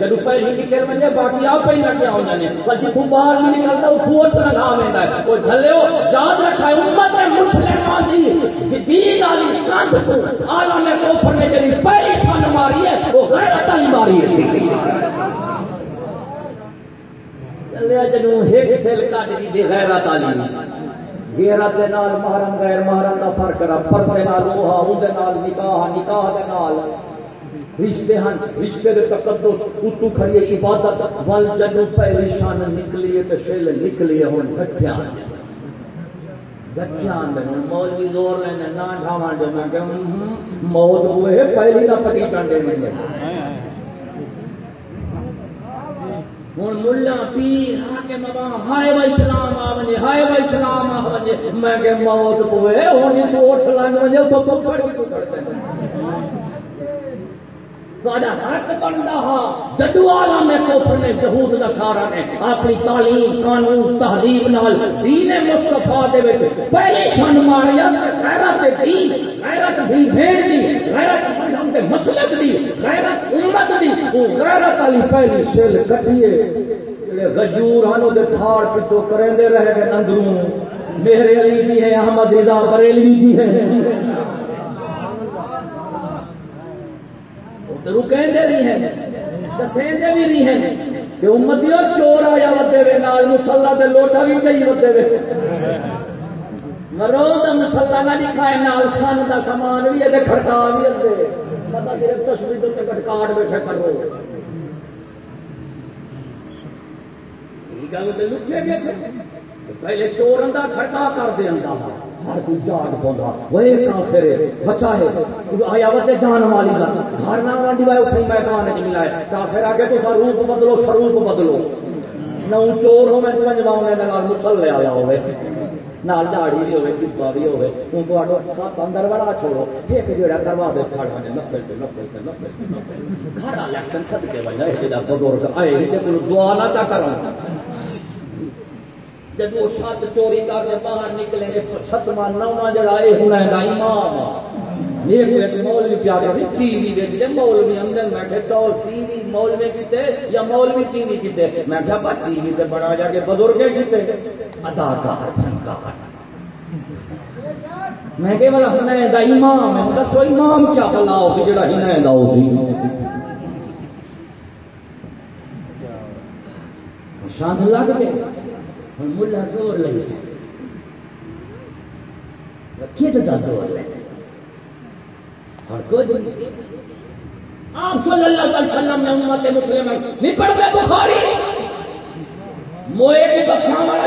جدو پہلی نکل بنے باقی آپ پہ لگیا ہونا نے پر جتوں باہر نہیں نکلتا، وہ پوچھ لگا ویندا ہے کوئی گھلو یاد رکھا ہے، امت مسلمان دی۔ دین والی کاند کو عالم کفر نے جڑی پہلی سن ماری ہے، وہ غیرت والی ماری ہے۔ سی چلیا جنوں، ایک سیل کاٹ دی غیرت والی۔ غیرت دے نال محرم، غیر محرم دا فرق کرا پردے نال اون دے نال نکاح نکاح دے نال رشتے ہیں رشتے دے تقدس۔ اتو کھڑی عبادت، ول جدو پہلی شان نکلی ہے تے شیل نکلی ہن۔ گٹھیاں گٹھیاں دے مولوی زور لینے ڈھاواں دے میں کہ موت ہوئے، پہلی نہ پٹی ٹانڈے میں ہوں ملا پیر حاکم ہاں ہائے بھائی سلام، آ ونجے، ہائے بھائی سلام، آ ونجے۔ میں کہ موت پوے ہوں تو اٹھ لنگ ونجے، تو کے حق بنتا ہا۔ جدو عالم ہاں کفر نے جہود دا نے اپنی تعلیم، قانون، تہذیب نال دین مصطفیٰ دے وچ پہلی شان ماریا غیرت دین، غیرت دی بھیڑ دی، غیرت مذہب دے مسلک دی، غیرت امت دی۔ او غیرت علی پہلی سیل کٹیے۔ جڑے غجور ہنو دے تھاڑ پٹو کریندے رہ گئے اندروں میرے علی جی ہے احمد رضا بریلوی جی ہیں۔ ہے رکیں ہیں دسیں بھی نہیں ہیں کہ امتی چور آیا ودے وے نال مسلا دے لوٹا بھی چاہیے ودے وے مرو تو مسلا نہ دکھائے نال سن کا سامان بھی ہے کھڑکا بھی ادے پتا صرف تصویر تو کٹکاٹ بیٹھے کرو پہلے چور اندر کھڑکا کر دے اندر ہر کوئی جاگ پوندا وہ کافر ہے بچا ہے۔ آیا وتے جان والی گل۔ گھر نہ وانڈی وای اوتھے میدان وچ ملا ہے۔ کافر آگے تو سروپ بدلو سروپ بدلو۔ نہ چور ہوے تو جوانے دے نال مسلے والا ہوے نال داڑھی بھی ہوے کپا بھی ہوے تو تواڈو سب اندر بڑا چھوڑو۔ ایک جڑا کروا دے کھڑا نے نفل تے نفل تے نفل تے نفل گھر والے کن صدقے وجہ اے دا بزرگ، آئے تے کوئی دعا نہ چا کرن جب وہ سات چوری کر کے باہر نکلیں گے ستواں نواں جڑا یہ ہونا ہے امام۔ ایک مولوی پیارے ٹی وی مولوی اندر بیٹھے ٹی وی مولوی کیتے یا مولوی ٹی وی کیتے؟ میں کہا ٹی وی تے بڑا جا کے بزرگ کیتے؟ اداکار، فنکار۔ میں کہ ہن دا امام ہے، دسو امام کیا بلا ہو جڑا ہن دا ہو سی۔ شان لگ گئے۔ ہوں ملا زور لے کھیت زور لے۔ اور کچھ آپ صلی اللہ علیہ وسلم نے امت مسلم نہیں پڑھتے بخاری۔ موئے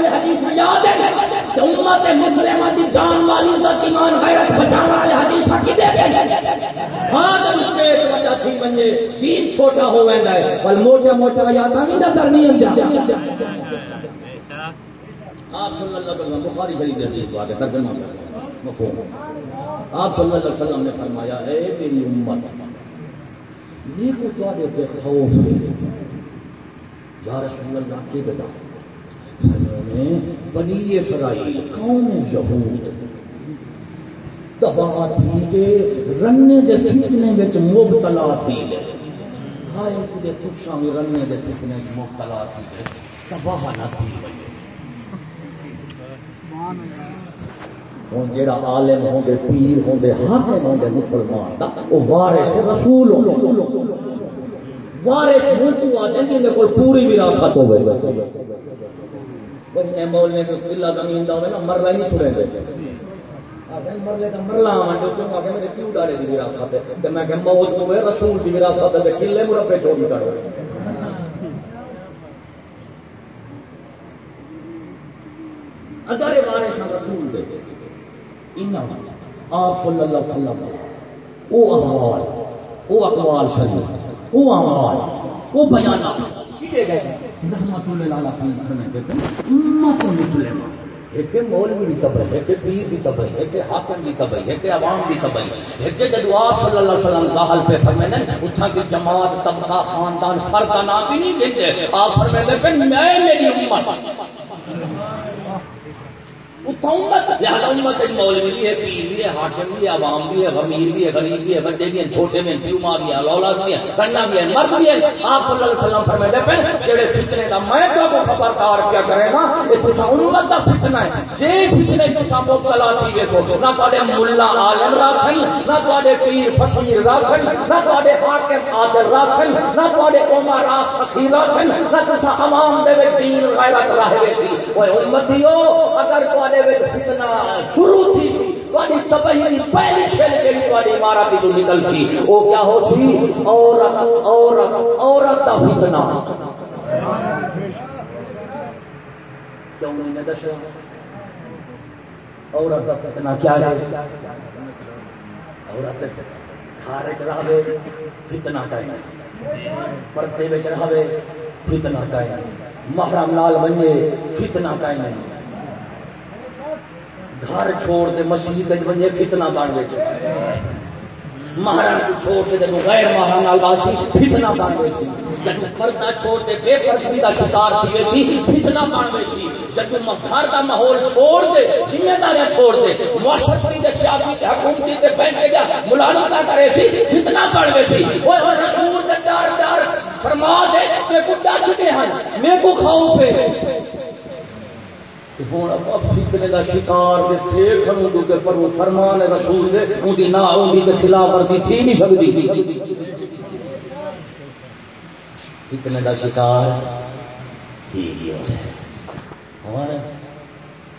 حدیث یاد ہے کہ امت مسلمہ جان والی عزت ایمان غیرت والے حدیث کی دے ہاں تو پیٹ تھی منجے دین چھوٹا ہو ویندا ہے موٹا موٹا نہیں دا آپ صلی اللہ علیہ وسلم بخاری شریف حدیث کو آگے ترجمہ کر مفہوم آپ صلی اللہ علیہ وسلم نے فرمایا ہے میری امت نیکو تو دے خوف ہے یا رسول اللہ، کی بتا فرمانے بنی اسرائیل، قوم یہود۔ تباہ تھی کہ رننے دے فتنے وچ مبتلا تھی ہائے تے خوشاں رننے دے فتنے وچ مبتلا تھی تباہ نہ تھی وئی ہوں جا عالم ہوں گے پیر ہوں گے حاکم ہوں گے مسلمان دا وہ وارث رسول ہوں۔ وارث منتو آتے ہیں جن کوئی پوری وراثت ہوے بڑی مول نے قلعہ زمین دا ہوے نا مرلا نہیں چھڑے دے۔ مرلے کا مرلا آن جو کیوں آگے میرے کیوں ڈالے دی وراثت ہے؟ میں کہ موت ہوے رسول دی وراثت ہے قلعے مربے چوری کرو اگر وارث رسول دے۔ آپ صلی اللہ علیہ وسلم وہ احوال، وہ اقوال شریف، وہ احوال وہ بیانات رحمت اللہ امت مسلمہ ایک مولوی کی ایک پیر کی ایک حاکم کی ایک عوام کی ایک جدو آپ صلی اللہ علیہ وسلم کا حل پہ اتھا کی جماعت، طبقہ، خاندان فرق نام بھی نہیں دیتے آپ میں، میری امت۔ امت مولوی بھی ہے، پیر بھی ہے، حاکم بھی ہے، عوام بھی ہے غمیر بھی ہے، غریب بھی ہے بڑے بھی ہیں، چھوٹے بھی ہیں پیوما بھی ہے اولاد بھی ہے کنڈا بھی ہے مرد بھی ہے آپ صلی اللہ علیہ وسلم فرمائے پہ جڑے فتنے کا میں تو کو خبردار کیا کرے گا، یہ تو امت کا فتنہ ہے۔ جے فتنے تو مبتلا تھی گے سو نہ تواڈے مولا عالم راسن نہ تواڈے پیر فقیر راسن نہ تواڈے حاکم عادل راسن نہ تواڈے عمر سخی راسن نہ تسا عوام دے دین غیرت راہ وے اوے امتیو اگر فتنا شروع تھی تباہی پہلی عمارت نکل سی۔ وہ کیا ہو سی؟ عورت عورت عورت کا فتنا کیوں نہیں عورت کا فتنا کیا ہے؟ عورت کھارے رہے فتنا کا پردے رہے فتنہ کہیں محرم لال بنے فتنہ کہیں گھر چھوڑ دے، مسجد بنے فتنہ بن گئے مہارا چھوڑ کے جب غیر مہارا باسی فتنہ بن گئی جب پردہ چھوڑ کے بے پردگی کا شکار تھی جی، سی فتنہ بن گئی سی جب گھر کا ماحول چھوڑ دے ذمہ داریاں چھوڑ دے، معاشرتی دے سیاسی تے حکومتی تے بینک جا ملازمت کرے سی جی، فتنہ بن گئی سی اوے اوے رسول دے ڈر ڈر فرما دے تے کو ڈچ دے ہیں میں کو کھاؤ پہ فتنے کا شکار پر فرمان رسول دے ان نہ خلاف ورزی تھی نہیں سکتی فتنے کا شکار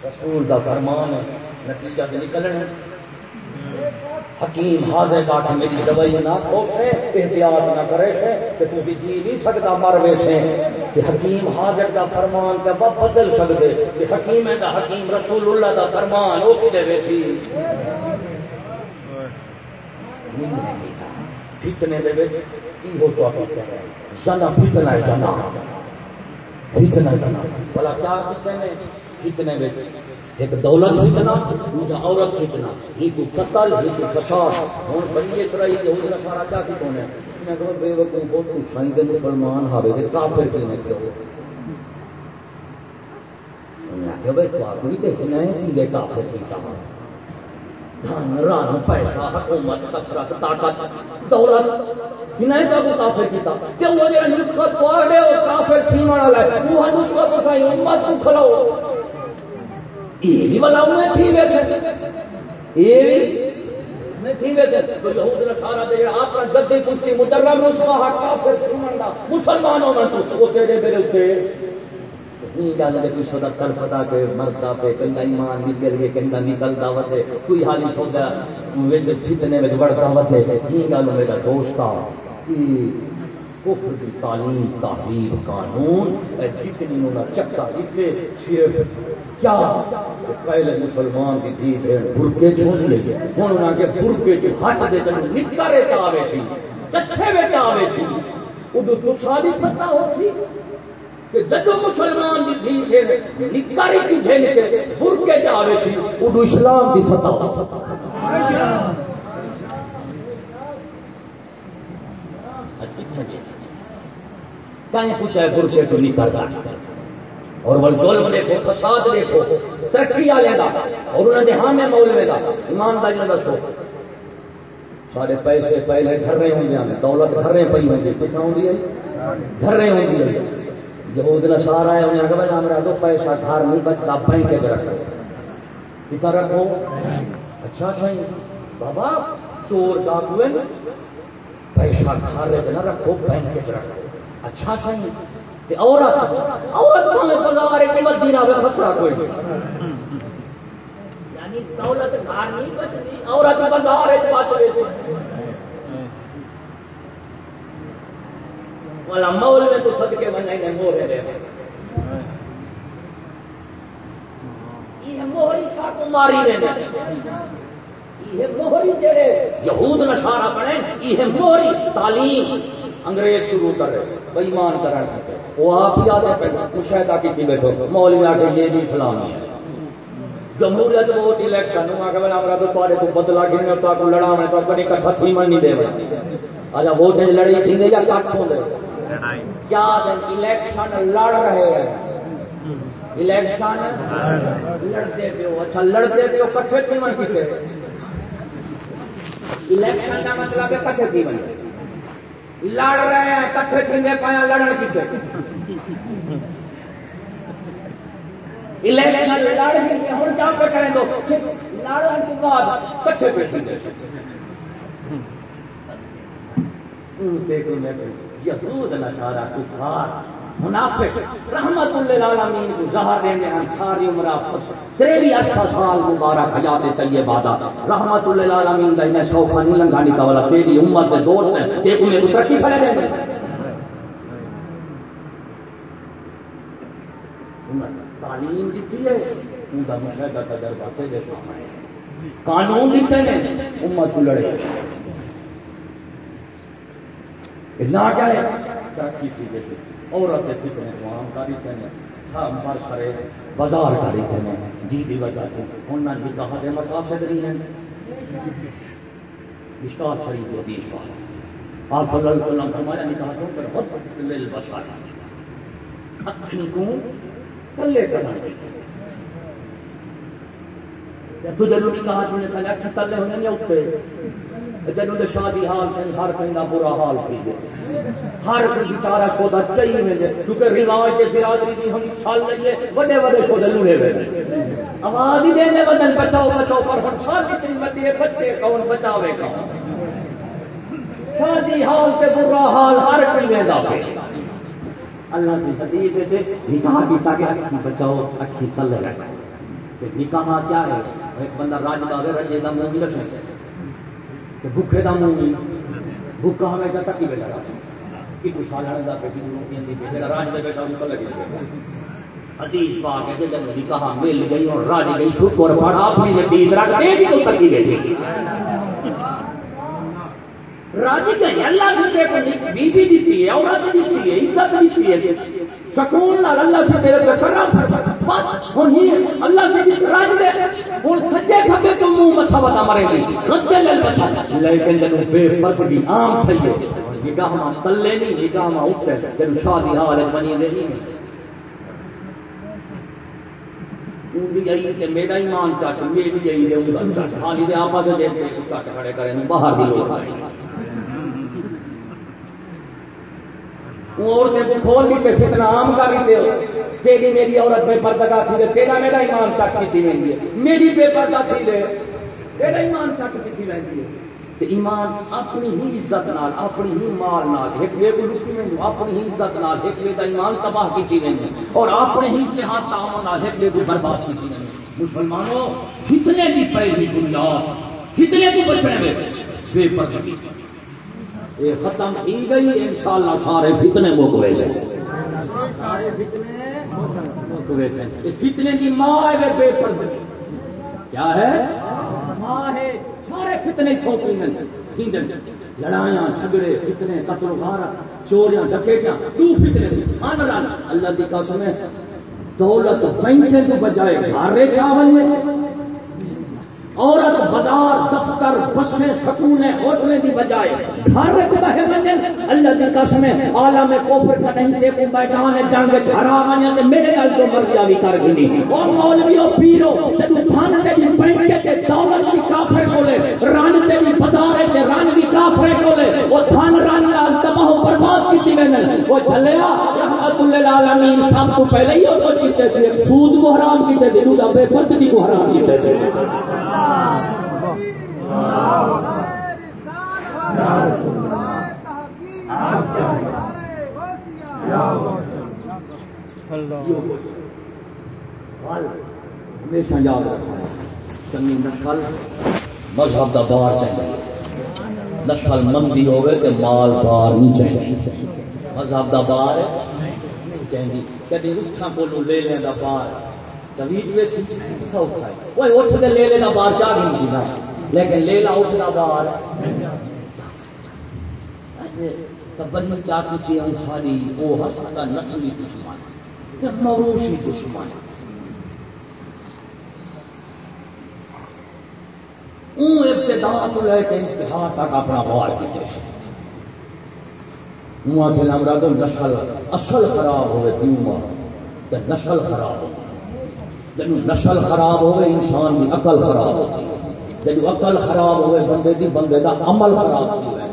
رسول کا فرمان نتیجہ نکلنا حکیم ہاں حاضر کاٹ میری دوائی نہ کھوسے احتیاط نہ کرے سے، کہ تو بھی جی نہیں سکتا مر ویسے کہ حکیم ہاں حاضر کا فرمان کا بب بدل سکتے کہ حکیم ہے کا حکیم رسول اللہ کا فرمان وہ کی دے سی فتنے دے وچ ایہو چوکی ہے جنا فتنہ جنا فتنہ جنا بلا کیا فتنے فتنے وچ ایک دولت فتنا دوسرا عورت فتنا ہی کو قتل ہی کو فساد ہوں بنی اسرائیل کے حضرت سارا کیا کی کون ہے؟ میں کہا بے وقت کو تو سائیں دے مسلمان ہاوے دے کافر کے نے کیوں میں کہ بھائی تو کوئی تے نہیں چیزیں کافر کی کہا دھن ران، پیسہ، حکومت کثرت طاقت، دولت۔ کنہیں کا کو کافر کیتا کہ وہ جڑا نسخہ پڑھے او کافر تھی والا ہے وہ نسخہ تو سائیں امت کو کھلاؤ۔ یہ بھی بلا میں تھی ویسے یہ بھی تو۔ میرے گل ہے کوئی کر پتا کہ مرتا پہ ایمان نکل گئے کندا نکل دعوت کوئی حالی سودا فتنے یہ گل میرا دوست آ کفر کی تعلیم قانون جتنی انہوں چکا اتنے صرف کیا؟ پہلے مسلمان کی تھی بھیڑ برکے چھوڑ لے گئے ہوں انہوں کے برکے چ ہٹ دے تین نکارے چاہے سی، کچھے میں چاہے سی۔ ادو تو ساری پتہ ہو سی کہ جدو مسلمان کی تھی بھیڑ نکاری کی بھیڑ کے برکے چاہے سی ادو اسلام کی فتح ہو کہیں پوچھا ہے برقے تو نہیں کرتا اور وہ ظلم دیکھو، فساد دیکھو، ترقی والے کا اور انہوں نے ہاں میں مولوے کا ایمانداری میں دسو۔ سارے پیسے پہلے گھر رہے ہوں گے دولت گھر رہے پی ہوں گی کتنا ہوں گی گھر رہے ہوں گی یہود سارا ہے انہیں اگر ہمارا دو پیسہ گھر نہیں بچتا بینک چ رکھو۔ کتنا رکھو؟ اچھا صحیح بابا، چور ڈاکو پیسہ گھر نہ رکھو، بینک چ رکھو۔ اچھا صحیح عورت عورت میں بازار کی ہوئے خطرہ کوئی۔ یعنی دولت گھر نہیں بچتی، عورت بازار بچ والا مول میں تو سد کے بنے رہے یہ موہری شاہ کو ماری رہے یہ موہری جڑے یہود نشارہ بنے یہ موہری تعلیم۔ انگریز شروع کر رہے بےمان کرن وہ آپ ہی آتے پہ مشاہدہ کی بیٹھو۔ مولوی آ کے یہ بھی اسلامی ہے۔ جمہوریت ووٹ الیکشن ہوں آگے ہمارا تو تارے کو بدلا گھنے تو کو لڑا میں تو کبھی کٹھا تھی من نہیں دے بنا آجا ووٹ لڑی تھی یا کٹ ہوں کیا دن الیکشن لڑ رہے ہیں؟ الیکشن لڑتے پہ ہو۔ اچھا لڑتے پہ ہو، کٹھے تھی من کی الیکشن کا مطلب ہے کٹھے تھی من لڑ رہے ہیں کٹھے چنگے پایا لڑن کی الیکشن لڑ ہوں کیا پہ کریں دو لڑن کے بعد کٹھے پہ چنگے یہود نشارہ کفار منافق رحمت اللہ العالمین کو زہر دینے ہیں ساری عمر تریوی اچھا سال مبارک حیات طیبہ دا رحمت اللہ العالمین دا انہیں شوفا نہیں لنگانی کا والا تیری امت دے دوست ہیں۔ ایک میں ترقی کھڑے دیں گے۔ تعلیم دیتی ہے۔ ان کا مشاہدہ تجربہ سے دے قانون دیتے ہیں۔ امت کو لڑے۔ نہ کیا ہے ترقی کی دیتے عورتیں فتنے کو عام کاری تھے ہم پر کرے بازار کاری تھے جی دی وجہ جی سے انہوں نے کہا دے مقاصد نہیں ہیں؟ مشکات شریف ہوتی حدیث پاک۔ آپ صلی اللہ علیہ وسلم فرمایا نے کہا تو بہت حد للبشر۔ اکھن کو کلے کرنا۔ چاہیے تو جنوں نے کہا تھی نے کہا کہ تلے ہونے نہیں اوتے جنوں نے شادی حال سے ہر کوئی دا برا حال تھی ہر کوئی بیچارہ شودا چاہیے میں کیونکہ رواج کے برادری دی ہم چھال لگے بڑے بڑے شودے لوڑے ہوئے آواز ہی دینے بدن، بچاؤ بچاؤ۔ پر ہن چھال کتنی بڑی ہے، بچے کون بچاوے گا؟ شادی حال سے برا حال ہر کوئی میں دا پہ اللہ کی حدیث سے نکاح کیتا کہ اکھی بچاؤ، اکھی تل رکھ نکاح کیا ہے؟ ایک بندہ راج کا رجے کا منہ نہیں رکھنا بھوکے کا منہ نہیں بھوکا ہمیشہ تک ہی بیٹھا کہ کچھ سال کا بیٹی راج کا بیٹا ان کو لگے حدیث پا کے جب نکاح مل گئی اور راج گئی شکر پڑ اپنی نتیج رکھ دے دی تو تک ہی بیٹھے راجی گئی اللہ نے دیکھو بیوی دیتی ہے عورت دیتی ہے، عزت دیتی ہے۔ سکون لال اللہ سے تیرے پہ کرم بس ہوں ہی اللہ سے راج دے۔ ہوں سجے کھبے تو منہ متھا بتا مرے گی۔ رجے لے بچا لیکن جب بے پردگی عام تھئی ہے نگاہ ماں تلے نہیں نگاہ ماں اٹھتے جب شادی حال بنی دے نہیں۔ کہ میرا ایمان چٹ میری آئی دے، ان چٹ آپ دے چٹ کھڑے کرے باہر دی لوگ عورتیں کو کھول بھی پہ فتنہ عام کر دے تیری میری عورت بے پردہ تھی دے تیرا میرا ایمان چٹ کی تھی ہے۔ میری بے پردہ تھی دے تیرا ایمان چٹ کی تھی ہے۔ ایمان اپنی ہی عزت نال، اپنی ہی مال نال ایک وے کو لکی میں اپنی ہی عزت نال ایک وے کا ایمان تباہ کی تھی میں اور اپنے ہی اتحاد تعاون نال ایک وے کو برباد کی تھی میں مسلمانوں فتنے کی پہلی بنیاد فتنے کو بچنے میں بے پردگی۔ یہ ختم کی گئی انشاءاللہ سارے فتنے مکوے سے سارے فتنے کی ماں ہے بے پردگی کیا ہے؟ ماں ہے۔ سارے فتنے تھوپی لڑائیاں جھگڑے فتنے قتل غارت چوریاں ڈکیٹیاں تو فتنے خان اللہ کی قسم ہے۔ دولت بینکیں تو بجائے گھر کیا بنے؟ عورت بازار، دفتر، بسیں سکون ہوٹلیں دی بجائے گھر کے منجن اللہ دی قسم عالم کوفر کا نہیں تے کو بیٹھان جنگ ہرا ونیا تے میرے نال جو مرضی آوی کر گنی او مولویو پیرو تے تو تھان تے دی بینک تے دولت دی کافر کولے ران تے دی بازار تے ران دی کافر کولے۔ او تھان ران نال تباہ و برباد کیتی وینن او چلیا رحمت للعالمین سب تو پہلے ہی او تو کیتے سی سود کو حرام کیتے دلو دا بے پردگی کو حرام کیتے سی۔ ہمیشہ یاد رکھنا چنگی نسل مذہب کا بار چاہیے۔ نسل مندی ہوگی تو مال بار نہیں چاہیے۔ مذہب کا بار چاہیے۔ کدی رکھا کو لے لینا بار ہے۔ وہ اٹھ لے چاہ نہیں جی لیکن لے لا اٹھنا بار۔ بڑی کیا کی ساری وہ ہر کا نقلی دشمن۔ موروثی دشمن۔ ابتدا تو لے کے انتہا تک اپنا وار کیتے منہ ہمارا نسل اصل خراب ہوئے کیوں نسل خراب ہو جب نسل خراب ہوئے، انسان کی عقل خراب ہوتی جب عقل خراب ہوئے، بندے دی بندے دا عمل خراب تھی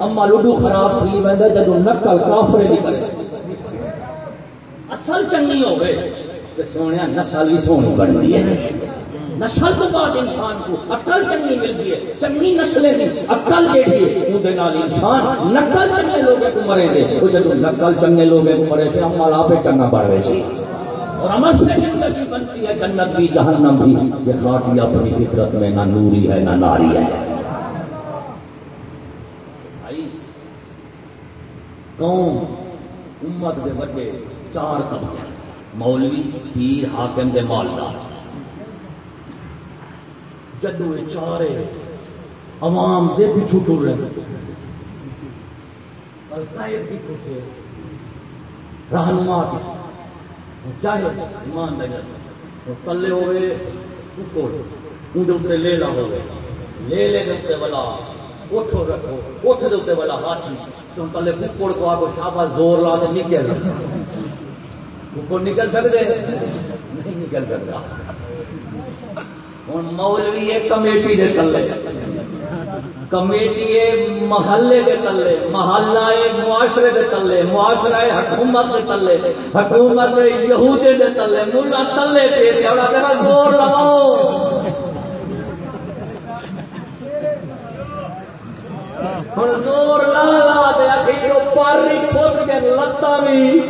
اما لڈو خراب تھی ویندے جب نقل کافرے نہیں کرے۔ اصل چنگی ہوئے تو سونے نسل بھی سونی بنتی ہے۔ نسل تو بعد انسان کو عقل چنگی ملتی ہے۔ چنگی نسلیں دی عقل جیڑی ہے، اون نال انسان نقل چنگے لوگوں کو مرے دے۔ وہ جب نقل چنگے لوگوں کو مرے سے عمل آپ چنگا بڑھ رہے سی۔ اور عمل سے زندگی بنتی ہے، جنت بھی، جہنم بھی۔ یہ خاطی اپنی فطرت میں نہ نوری ہے، نہ ناری ہے۔ قوم، امت دے وڈے چار طبقے مولوی، پیر، حاکم دے مالدار۔ جدو یہ چارے عوام دے پیچھو ٹر رہے بھی کچھ رہنما کی چاہے ایمان دے تلے ہوئے اندر لے لا ہوئے لے لے دے والا، اٹھو، رکھو۔ اٹھ دے والا ہاتھی تم تلے ککڑ کو آگو شاباش زور لا دے، نکل۔ ککڑ نکل سکتے نہیں نکل سکتا۔ ہوں مولوی ہے کمیٹی دے تلے کمیٹی محلے کے تلے محلہ معاشرے کے تلے معاشرہ حکومت کے تلے، حکومت ہے یہودے کے تلے، ملا تلے پہ تھوڑا تھوڑا زور لگاؤ۔ ہوں زور لا لا دے اخیر پر ہی گئے لتا بھی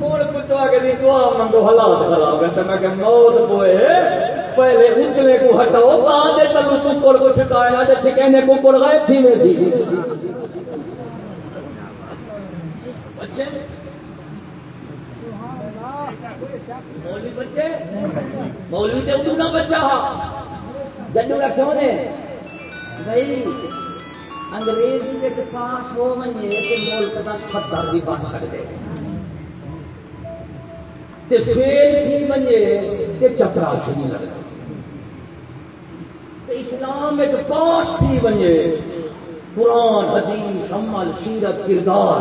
ہوں کچھ آگے دی دعا منگو حالات خراب ہے۔ تو میں کہ موت پوئے پہلے اچلے کو ہٹاؤ، بعد تلو ککڑ کو چھکایا تے چھکینے ککڑ گئے تھی میں سی۔ مولوی بچے؟ مولوی تے اردو نہ بچہ۔ جنو رکھو نے نہیں، انگریزی کے پاس ہو منجے کہ ملک کا خطر بھی بن سکتے ہیں تے فیل تھی منجے تے چپراش نہیں لگتا۔ تے اسلام ایک پاس تھی ونجے قرآن، حدیث عمل سیرت، کردار،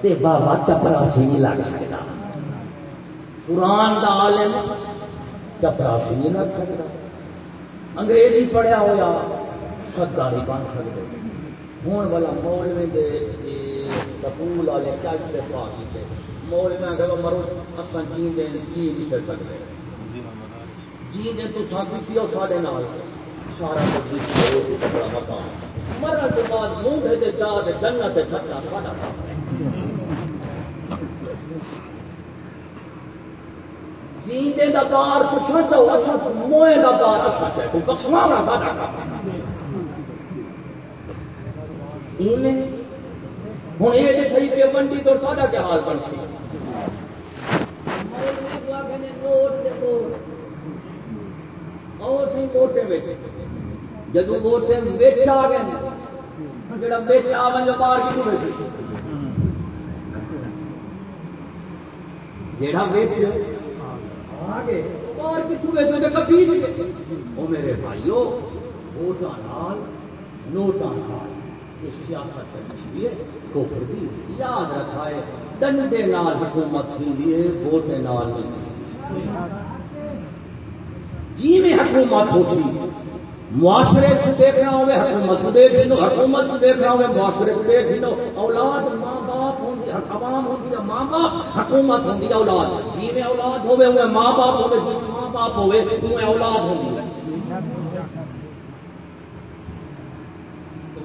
تے بابا چپراسی نہیں لگ سکتا۔ قرآن دا عالم چپراسی نہیں لگ سکتا۔ انگریزی پڑھیا ہوا سدا نہیں بن سکتے۔ ہوں والا مولوی دے سکول والے چل کے پاس مرو جی دین جی نہیں کر سکتے۔ جی دے تو سب کی سارے نال۔ سارا مکان۔ مرن کے بعد منہ چاہ دے جنت چھٹا ساڈا جیندے دا بار پوچھنا چاہو اچھا موئے دا اچھا چاہے ساڈا کام ہوں یہ پہ منڈی تو ساڈا کیا حال بنتی جدو ووٹ بچ آ گئے جڑا بچ آ ون باہر کتوں جڑا بچ آ گئے باہر کتوں بیچ کپی وہ میرے بھائیو ووٹاں نوٹاں سیاست کرنی ہے، کوفر دی یاد رکھا ہے ڈنڈے نال حکومت تھی ہے ووٹے نال نہیں جی میں حکومت ہو سی معاشرے کو دیکھنا ہوئے حکومت کو دیکھ لو حکومت کو دیکھنا ہوئے معاشرے کو دیکھ لو اولاد ماں باپ ہوں عوام ہوں ماں باپ حکومت ہوں اولاد جی میں اولاد ہوئے ہوئے ماں باپ ہوئے جی ماں باپ ہوئے تمہیں اولاد ہوں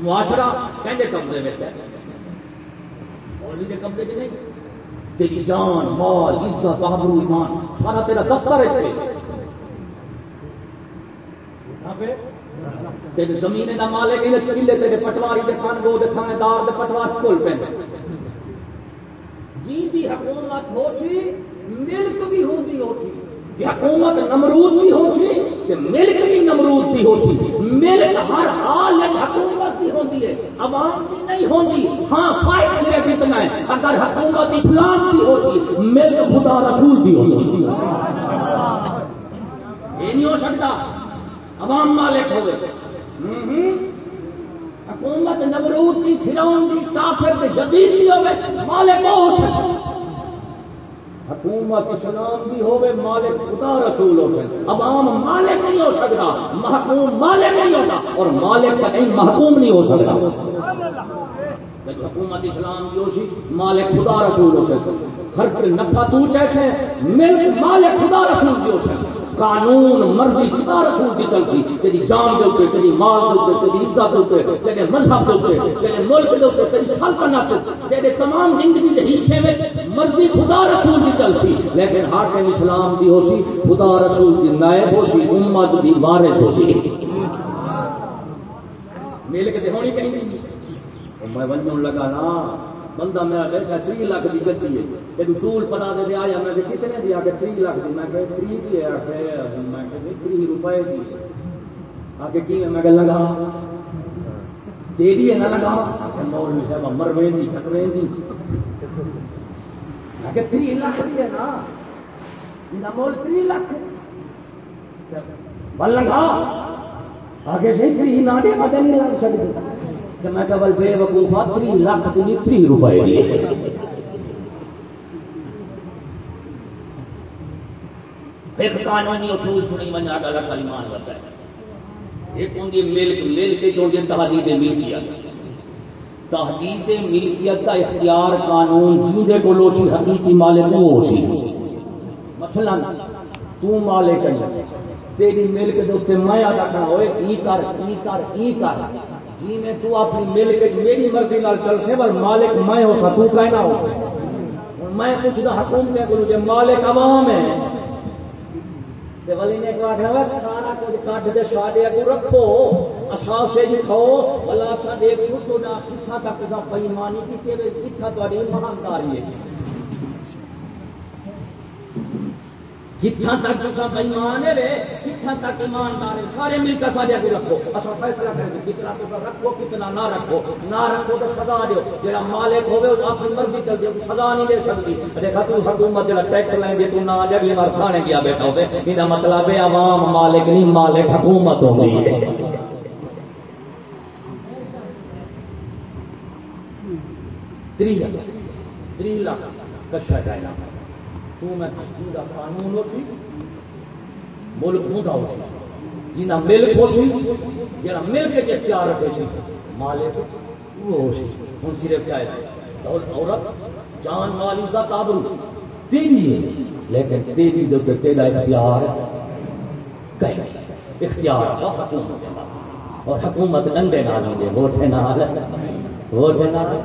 معاشرہ کہنے قبضے میں ہے مولوی کے قبضے میں نہیں۔ تیری جان، مال، عزت آبرو ایمان، سارا تیرا دفتر ہے تیرے زمین کا مالک ہے چکیلے تیرے پٹواری کے کھان گو دے تھانے دار دے پٹوار کھول پہ۔ جی دی حکومت ہو سی، ملک بھی ہوتی ہو سی۔ کہ حکومت نمرود بھی ہو سی کہ ملک بھی نمرود بھی ہو سی ملک ہر حال حکومت بھی ہوتی ہے عوام کی نہیں ہوتی ہاں فائد صرف اتنا ہے اگر حکومت اسلام کی ہو سی ملک خدا رسول بھی ہو سی یہ نہیں ہو سکتا عوام مالک ہو گئے حکومت نمرود کی فرون کی کافر جدید بھی ہوگی مالک ہو سکتا حکومت اسلام بھی ہوے مالک خدا رسول ہو سکے عوام مالک نہیں ہو سکتا، محکوم مالک نہیں ہوتا اور مالک کا نہیں محکوم نہیں ہو سکتا۔ جب حکومت اسلام بھی ہو مالک خدا رسول ہو سکتا ہر نفع تو جیسے ملک مالک خدا رسول کی ہو سکتا قانون، مرضی، خدا رسول کی چلتی، تیری جان دے اوپر، تیری مال دے اوپر، تیری عزت دے اوپر، تیرے مذہب دے اوپر، تیرے ملک دے اوپر، تیری سلطنت تیرے تمام زندگی کے حصے میں مرضی خدا رسول کی چلتی۔ لیکن حاکم اسلام دی ہو سی خدا رسول کی نائب ہو سی امت دی وارث ہو سی مل کے ہونی کہیں میں بننے لگا نا۔ بندہ میرا بیٹھا تی لاکھ کی گتی ہے۔ جب ٹول پڑا دے دے آیا میں کتنے دیا کہ تی لاکھ دی۔ میں کہ تری کی ہے؟ میں کہ تری روپئے کی آگے کی میں کہ لگا۔ دے دی نہ لگا؟ مولوی صاحب مر when the cut when the کہ تری لاکھ ہے نا۔ یہ مول تری لاکھ بلنگا آگے سے تری نہ دے پتہ نہیں لگ سکتے کہ میں کہ بل بے وقوفا تری لاکھ تری تری روپئے دیے۔ ایک قانونی اصول سنی من آگا اللہ کلمان بتا ہے۔ ایک ہوں ملک ملک جو جن تحدید ملکیت۔ تحدید ملکیت کا اختیار قانون جیندے کو لوسی حقیقی مالک وہ سی مثلا، تو مالک ہے۔ تیری ملک دے اوتے میں ادا کرنا ہوئے، ای کر ای کر ای کر۔ جی میں تو اپنی ملک میری مرضی نال چل سے پر مالک میں ہو سا تو کہنا ہو میں پوچھدا حکومت کو جو مالک عوام ہے۔ ولی نے سارا کچھ کٹ دے رکھو۔ اصا سے جی بلا دیکھ تو نہ کتھا تک دا بےمانی کی کتھا ہے۔ کتنا تک تصا بےمان ہے کتنا تک ایماندار ہے سارے مل کر سارے اگے رکھو۔ اصا فیصلہ کریں گے کتنا تو رکھو، کتنا نہ رکھو۔ نہ رکھو تو سزا دو جا مالک ہوے وہ اپنی مرضی چل دے سزا نہیں دے سکتی دیکھا تو حکومت جا ٹیکس لیں گے تو نہ دے اگلی بار کھانے گیا بیٹھا ہوے یہ مطلب ہے عوام مالک نہیں، مالک حکومت ہو گئی ہے تری لاکھ تری لاکھ کشا جائے حکومت دا قانون ہوتی ملک ہوں ہو جنا ملک ہو سی جا ملک کے اختیار رکھے سی، مالک وہ ہو سی۔ ہوں صرف کیا ہے عورت، جان، مال، عزت، آبرو، تیری ہے۔ لیکن تیری جو تیرا اختیار اختیار کا حکومت اور حکومت ڈنڈے نال دے ووٹے نال ووٹے نال۔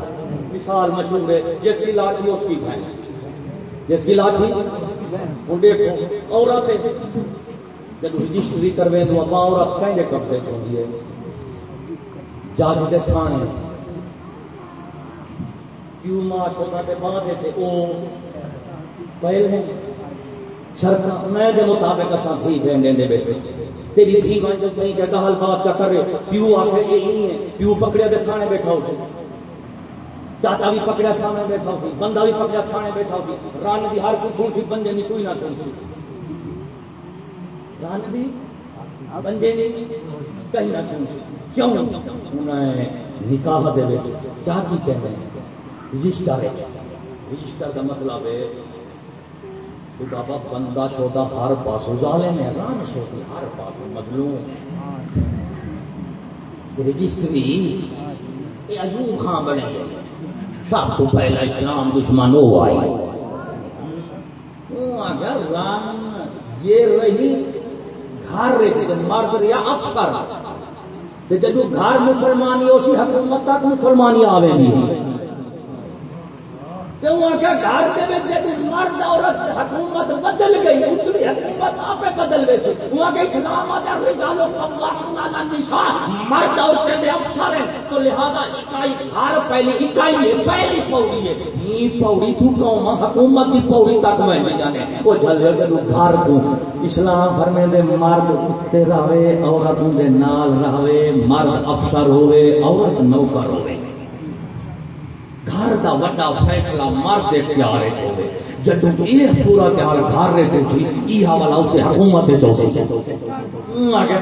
مثال مشہور ہے جس کی لاٹھی، اس کی بھینس جس کی لاٹھی ہوں دیکھو عورت جب رجسٹری کروے تو اب عورت کہیں کپڑے چاہیے ہے؟ جج کے تھانے۔ کیوں ماس ہوتا کے بعد تھے وہ پہلے سرکار میں دے مطابق اصا تھی بہن دے بیٹے۔ تیری تھی بن جو کہیں کہ گل بات چا کرے، پیو آ کے یہ نہیں ہے۔ پیو پکڑے دے تھانے بیٹھا ہو چاچا بھی پکڑا تھانے بیٹھا ہوتی بندہ بھی پکڑا تھانے بیٹھا ہوتی۔ رن کی ہر کوئی سن سی بندے نہیں کوئی نہ سن سی رن بھی بندے نہیں کہیں نہ سن سی کیوں انہیں نکاح دے کیا کی کہتے ہیں؟ رجسٹر رجسٹر کا مطلب ہے بابا بندہ چھوٹا ہر پاس ظالم میں رن چھوٹی ہر پاس مظلوم رجسٹری یہ ایوب خان بنے۔ گئے سب تو پہلا اسلام دشمن وہ آئی اگر رن یہ رہی گھر مرد رہا افسر۔ جدو گھر مسلمانی اسی حکومت تک مسلمانی آوے نہیں۔ گھر کے مرد عورت حکومت بدل گئی، اتنی حکومت آپ بدل گئی وہاں کے اسلام مرد عورتیں افسر ہیں، تو لہذا اکائی ہر پہلی اکائی ہے، پہلی پوڑی ہے۔ یہ پوڑی تو قوم، حکومت کی پوڑی تک میں نہیں جانے۔ وہ جل جل گھر کو۔ اسلام فرمے دے مرد اتنے رہے عورتوں دے نال رہے مرد افسر ہوئے عورت نوکر ہوئے گھر کا وا فیصلہ مرد اختیار ہوئے جب یہ پورا خیال گھر رہتے تھی یہ والا اتنے حکومت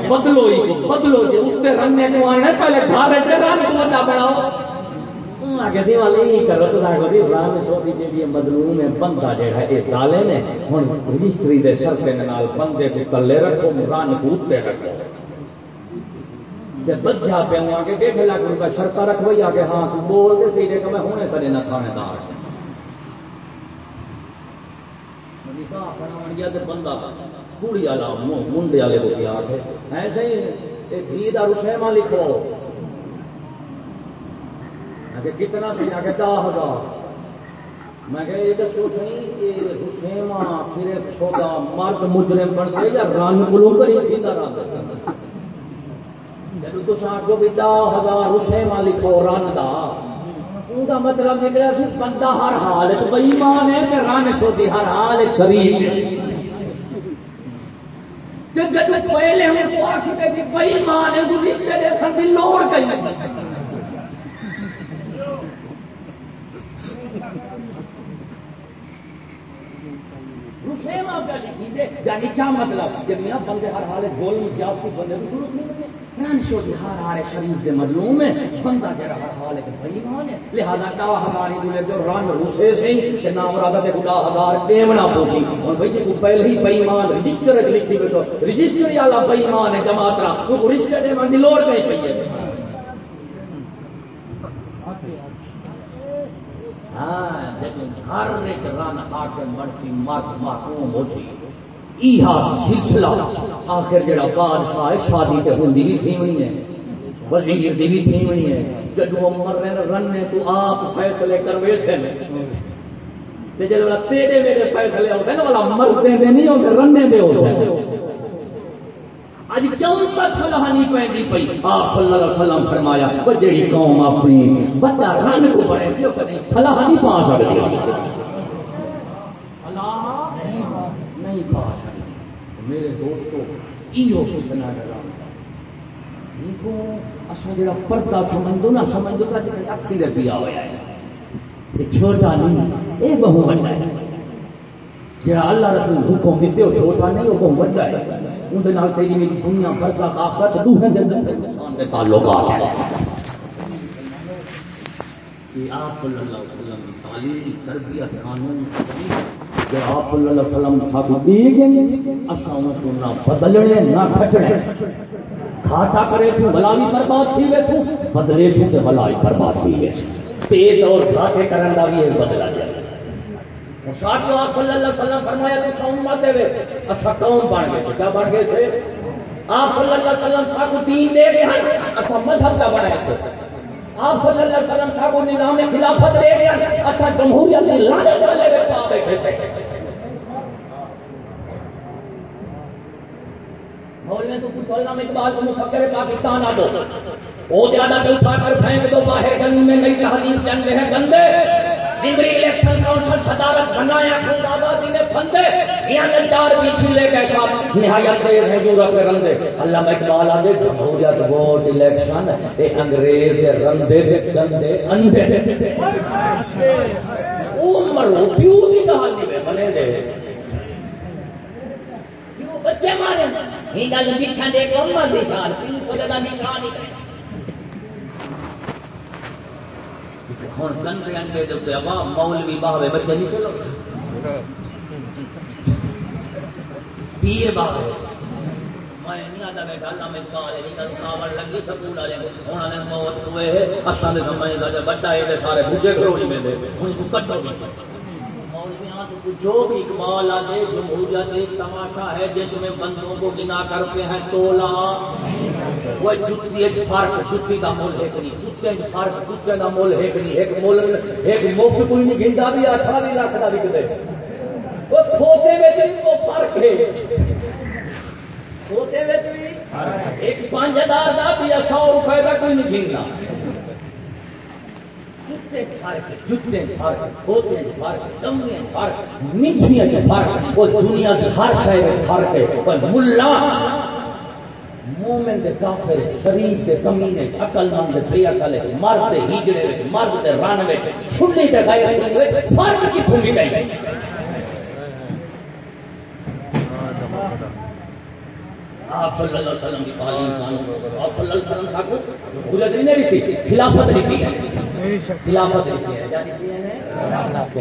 بدلو بدلو جی اتنے رنگنے کو آنے؟ پہلے گھر رہتے رنگ کو بڑا بناؤ۔ مظلوم ہے، بندہ جہا یہ تالے رجسٹری بندے کو کلے رکھو رن کو اتنے رکھو۔ بجا پہ ہوں آگے، ڈیڑھ لاکھ روپئے شرط رکھوئی آگے۔ ہاں تو بول دے سی کہ میں ہونے سڑے نہ تھانے دار بندہ والا منڈے والے کو دھی کا رسیما لکھو۔ کتنا سی دہ ہزار۔ میں کہ یہ دسو سی رسیما پھر مرد مجرم بن گئے یا رن گلو کری تھی رنگ جب تو بھی دہ ہزار اسے لکھو رن دا ان کا مطلب نکلا سی بندہ ہر حال بئیمان ہے کہ رن سوتی ہر حال شریف جب پہلے ہمیں کو آخر بئی ہے رشتے دیکھنے کی لوڑ کہیں جی، یعنی کیا مطلب؟ کہ میاں بندے ہر حال گول میں کی بندے کو شروع نہیں شو جی، ہر شریف مظلوم ہے بندہ ہر ہے، لہذا کا ہماری دلے جو رن روسے سے کہ نام خدا ہزار ٹیم نہ پوچھی۔ اور بھائی جی پہلے ہی رجسٹر لکھی رجسٹر ہے جماعت را رجسٹر دے من دی لوڑ نہیں پئی ہے۔ ہاں ہر ایک رن مرد محکوم ہو سلسلہ آخر جڑا بادشاہ شادی تے ہوندی بھی تھیونی ہے۔ وزیر دی بھی تھیونی ہے۔ جدو مر رنے تو آپ فیصلے کر بیٹھے جب تیرے میرے فیصلے ہوتے ہیں والا مرتے دے نہیں ہوتے رنے دے ہو اج کیوں تک صلاح نہیں پہنتی پئی۔ آپ صلی اللہ علیہ وسلم فرمایا، وہ جڑی قوم اپنی بڑا رن کو بڑے سی کبھی فلاح نہیں پا سکتی۔ نہیں پا سکتی۔ میرے دوستو، ایو کتنا ڈرا اصا جڑا پردہ سمجھ دو نا سمجھ دو کہ اکھی دے پیا ہوا ہے چھوٹا نہیں، یہ بہو بڑا ہے۔ جڑا اللہ رسول حکم دیتے ہو چھوٹا نہیں وہ بہو بڑا ہے۔ اندر تیری میری دنیا برکا آخرت دوہے دے اندر تعلقات ہیں آپ صلی اللہ علیہ وسلم تعلیم تربیت قانون جو آپ صلی اللہ علیہ وسلم تھا دی گئے، اساں نہ بدلنے، نہ کھٹنے۔ کھاٹا کرے تو بلاوی برباد تھی وے تو بدلے تو تے برباد تھی وے تیز اور کرن دا بھی بدلا جائے ساتھ آپ صلی اللہ علیہ وسلم فرمایا تو سو امت دے اچھا قوم بن گئے کیا بن گئے تھے؟ آپ صلی اللہ علیہ وسلم سب دین دے گئے ہیں اچھا مذہب کا بنایا تھے؟ آپ صلی اللہ علیہ وسلم تھا نظام خلافت دے گئے اچھا جمہوریت کی لعنت والے بیٹھے تھے۔ مولوی تو کچھ علماء اقبال کو مفکر پاکستان آ دو وہ زیادہ پہ اٹھا کر پھینک دو، باہر گلی میں نئی تحریر کے اندر ہے گندے۔ ڈمری الیکشن کاؤنسل صدارت بنایا خود آزادی نے بندے یہاں نے چار پیچھے لے کے صاحب نہایت دیر ہے جو رب رندے۔ اللہ اقبال آدھے جمہوریت ووٹ الیکشن اے انگریز دے رندے دے گندے اندے مرو پیو کی کہانی میں بنے دے؟ بچے مارے؟ ہی گل جتھا دے کو مر نشان خدا دا نشان ہی ہوں گندے انڈے دے عوام، مولوی باہے بچے نہیں نکلو پیے باہے میں نہیں آتا بیٹھا اللہ میں کال نہیں کاوڑ لگی سکول والے ہوں نے موت ہوئے۔ اصل نے سمجھتا بڑا یہ سارے بجے کروڑی میں دے ہوں کٹو جو بھی اقبال آگے جمہوریت ایک تماشا ہے، جس میں بندوں کو گنا کرتے ہیں، تولا۔ وہ جتی ایک فرق، جتی کا مول ہے نہیں؟ جتے فرق جتے کا مول ہے نہیں؟ ایک مول، ایک مفت کوئی نہیں، گنڈا بھی اٹھارہ لاکھ کا بھی کدے۔ وہ کھوتے میں وہ فرق ہے۔ کھوتے میں ایک پانچ ہزار کا بھی سو روپئے کا کوئی نہیں گننا دنیا کی ہر شہر فرق ہے ملا، مومن دے کافر شریف دے کمینے عقل مند دے بے عقل مرد دے ہیجڑے وچ مرد دے رن وچ چھلی تے غیر وچ فرق کی بھومی گئی آپ صلی اللہ علیہ وسلم کی تعلیم آپ صلی اللہ علیہ وسلم کو لکھی خلافت لکھی ہے خلافت لکھی ہے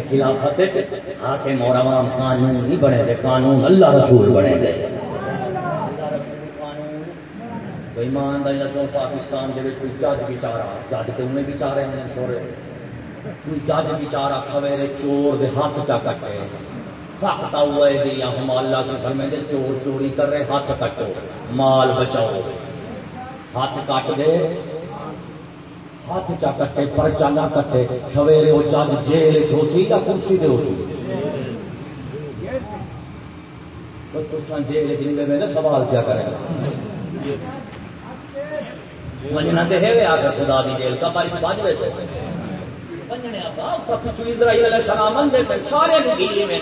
خلافت حاکم اور عوام قانون نہیں بنے گے قانون اللہ رسول بنے گے ایمانداری دسو پاکستان کے کوئی جج بچارا جج تو انہیں بچارے ہیں سورے۔ کوئی جج بچارا سویرے چور دے ہاتھ چا کٹے۔ سخت ہوا ہے یا ہم اللہ کے گھر میں چور چوری کر رہے، ہاتھ کٹو، مال بچاؤ۔ ہاتھ کٹ دے، ہاتھ چا کٹے پرچا نہ کٹے، سویرے وہ جج جیل ہو سی یا کرسی دے ہو سی؟ جیل جنگے میں سوال کیا کرے مننا دے ہے آ کر خدا دی جیل کا باری باج ویسے سارے گیلی میں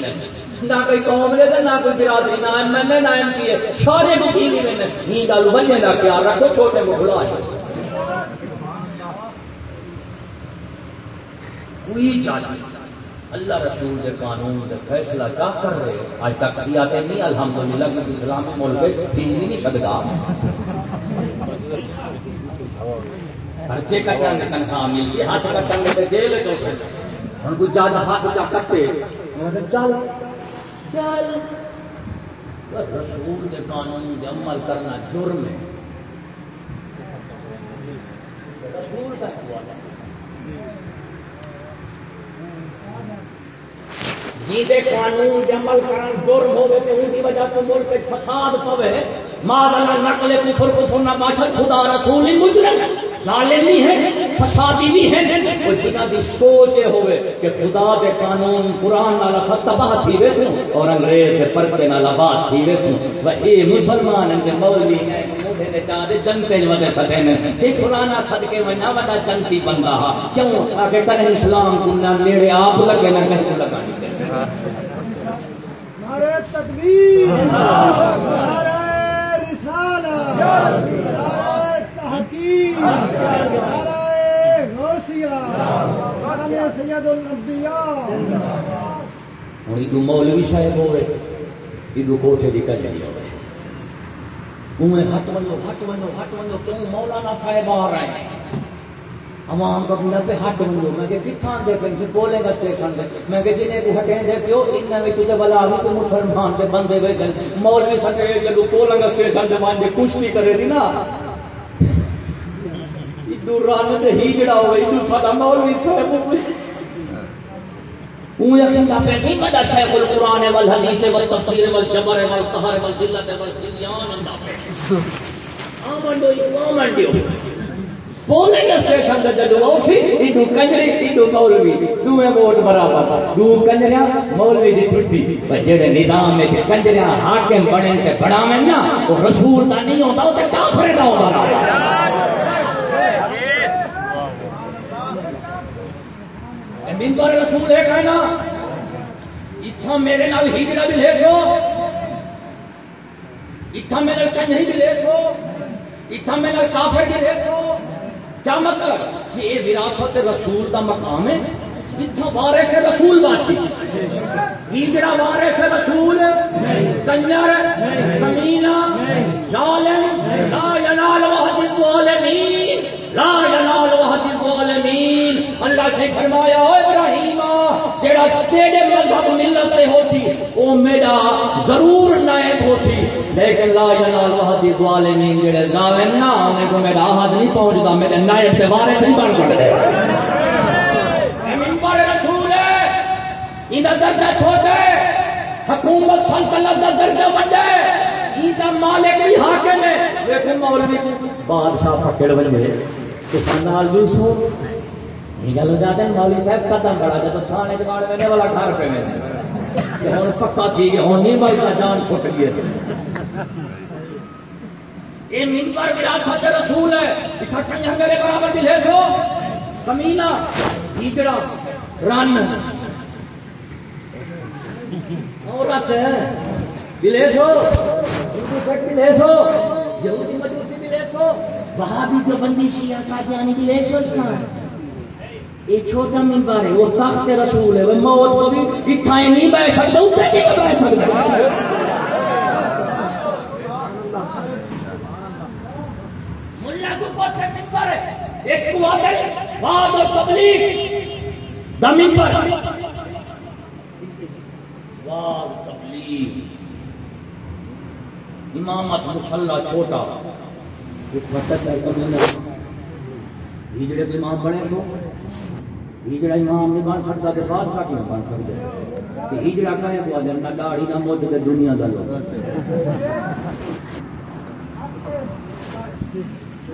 نہ کوئی قوم لے نہ کوئی برادری، نہ ایم اے، نہ ایم پی اے، سارے کو گیلی میں گل بننے کا خیال رکھو، چھوٹے کو کوئی اللہ رسول کے قانون کے فیصلہ کیا کر رہے آج تک کیا نہیں؟ الحمدللہ کیونکہ اسلامی ملک تھی نہیں سکتا۔ خرچے کٹن کی تنخواہ ملتی ہاتھ کٹن کے جیل چوتھے ہوں کوئی زیادہ ہاتھ چا کٹے۔ چل۔ چل۔ رسول کے قانون کے عمل کرنا جرم ہے۔ رسول کا جی قانون عمل کرن، جرم ہوگے تو ان کی وجہ تو ملک فساد پوے۔ ماں نقل کفر کو سننا باشد خدا رسول نہیں مجرم۔ ظالمی ہے فسادی بھی ہے اور جنہ دی سوچ ہوئے کہ خدا دے قانون قرآن نال تباہ تھی ویسوں اور انگریز دے پرچے نال آباد تھی ویسوں و اے مسلمان ان کے مولوی ہیں مودے دے چاہے جنتے ودے سٹے نے۔ کہ فلانا صدقے میں نہ ودا جنتی بندہ ہا۔ کیوں؟ کہ کنے اسلام کو نہ نیڑے آپ لگے نہ کہیں کو لگانی نعرہ تکبیر نعرہ رسالہ نعرہ تحقیق نعرہ غوثیہ نعرہ سید الانبیاء ہوں ادو مولوی صاحب ہوئے ادو کوٹھے کی کجری ہوئے۔ انہیں ہٹ ونو ہٹ ونو ہٹ ونو کیوں مولانا صاحب آ رہے ہیں؟ عوام کا بندہ پہ ہٹ ونو میں کہ کتنا دے پہ جی بولے گا اسٹیشن دے۔ میں کہ جنہیں کو ہٹیں دے پیو ان میں تجھے بلا بھی تو مسلمان دے بندے بیٹھے مولوی سٹے جلو بولے گا اسٹیشن دے مان دے کچھ نہیں کرے دی نا۔ ادو رن دے ہی جڑا ہوئے ادو ساڈا مولوی صاحب شیخ القرآن والحدیث والتفسیر والجبر والقہر والذلت والخزیان بولے اسٹیشن کا جدو اوسی ایڈو کنجری ایڈو مولوی دوے ووٹ برابر۔ دو مولوی دی چھٹی۔ پر جڑے نظام میں حاکم تے نا رسول دا نہیں ہوندا او تے کافر دا ہوندا۔ رسول ہے کہنا اتھا میرے نال ہجڑا بھی لے سو اتھا میرے کنجری بھی لے سو اتھا میرے کافر بھی لے سو کیا مطلب؟ کہ یہ وراثت رسول کا مقام ہے۔ اتھا وارے سے رسول باسی ہجڑا وارے سے رسول کنجر زمینہ ظالم لا ینال وحد الظالمین، لا ینال وحد الظالمین۔ اللہ سے فرمایا او ابراہیم جڑا تیرے مذہب ملت ہو سی، او میرا ضرور نائب ہو سی۔ لیکن لا ینال وحد الظالمین جڑے ظالم نہ انہیں کو میرا احد نہیں پہنچتا میرے نائب سے وارث نہیں بن سکتے ممبر رسول ہے ادھر درجہ چھوٹے، حکومت سلطنت کا درجہ بڑے ادھر مالک بھی حاکم ہے۔ لیکن مولوی، بادشاہ پکڑ بنے تو نال بھی سو یہ گل ہو جاتے ہیں مولوی صاحب قدم بڑا جب تھانے کے بعد میرے والا گھر پہ میں ہوں پکا تھی کہ ہوں نہیں بھائی کا جان چھٹ گئی یہ ممبر وراثت رسول ہے اتنا کنجر برابر بھی لے سو۔ کمینا ہیجڑا رن۔ عورت ملے سو۔ ملے سو۔ یہودی مجوسی ملے سو۔ وہاں بھی جو بندی شیعہ کا جانی ملے سو۔ یہ چھوٹا ممبر ہے، وہ تخت رسول ہے، وہ موت کو بھی اتنا ہی نہیں بہ سکتا اتنے نہیں بہ سکتا۔ ایک کو آتے بعد اور تبلیغ۔ پر واہ تبلیغ۔ امامت مسلح چھوٹا۔ ہجڑے کے امام بنے تو امام نہیں بن سکتا تو بادشاہ کیوں بن کہے کو نہ داڑھی نہ کے دنیا کا لوگ۔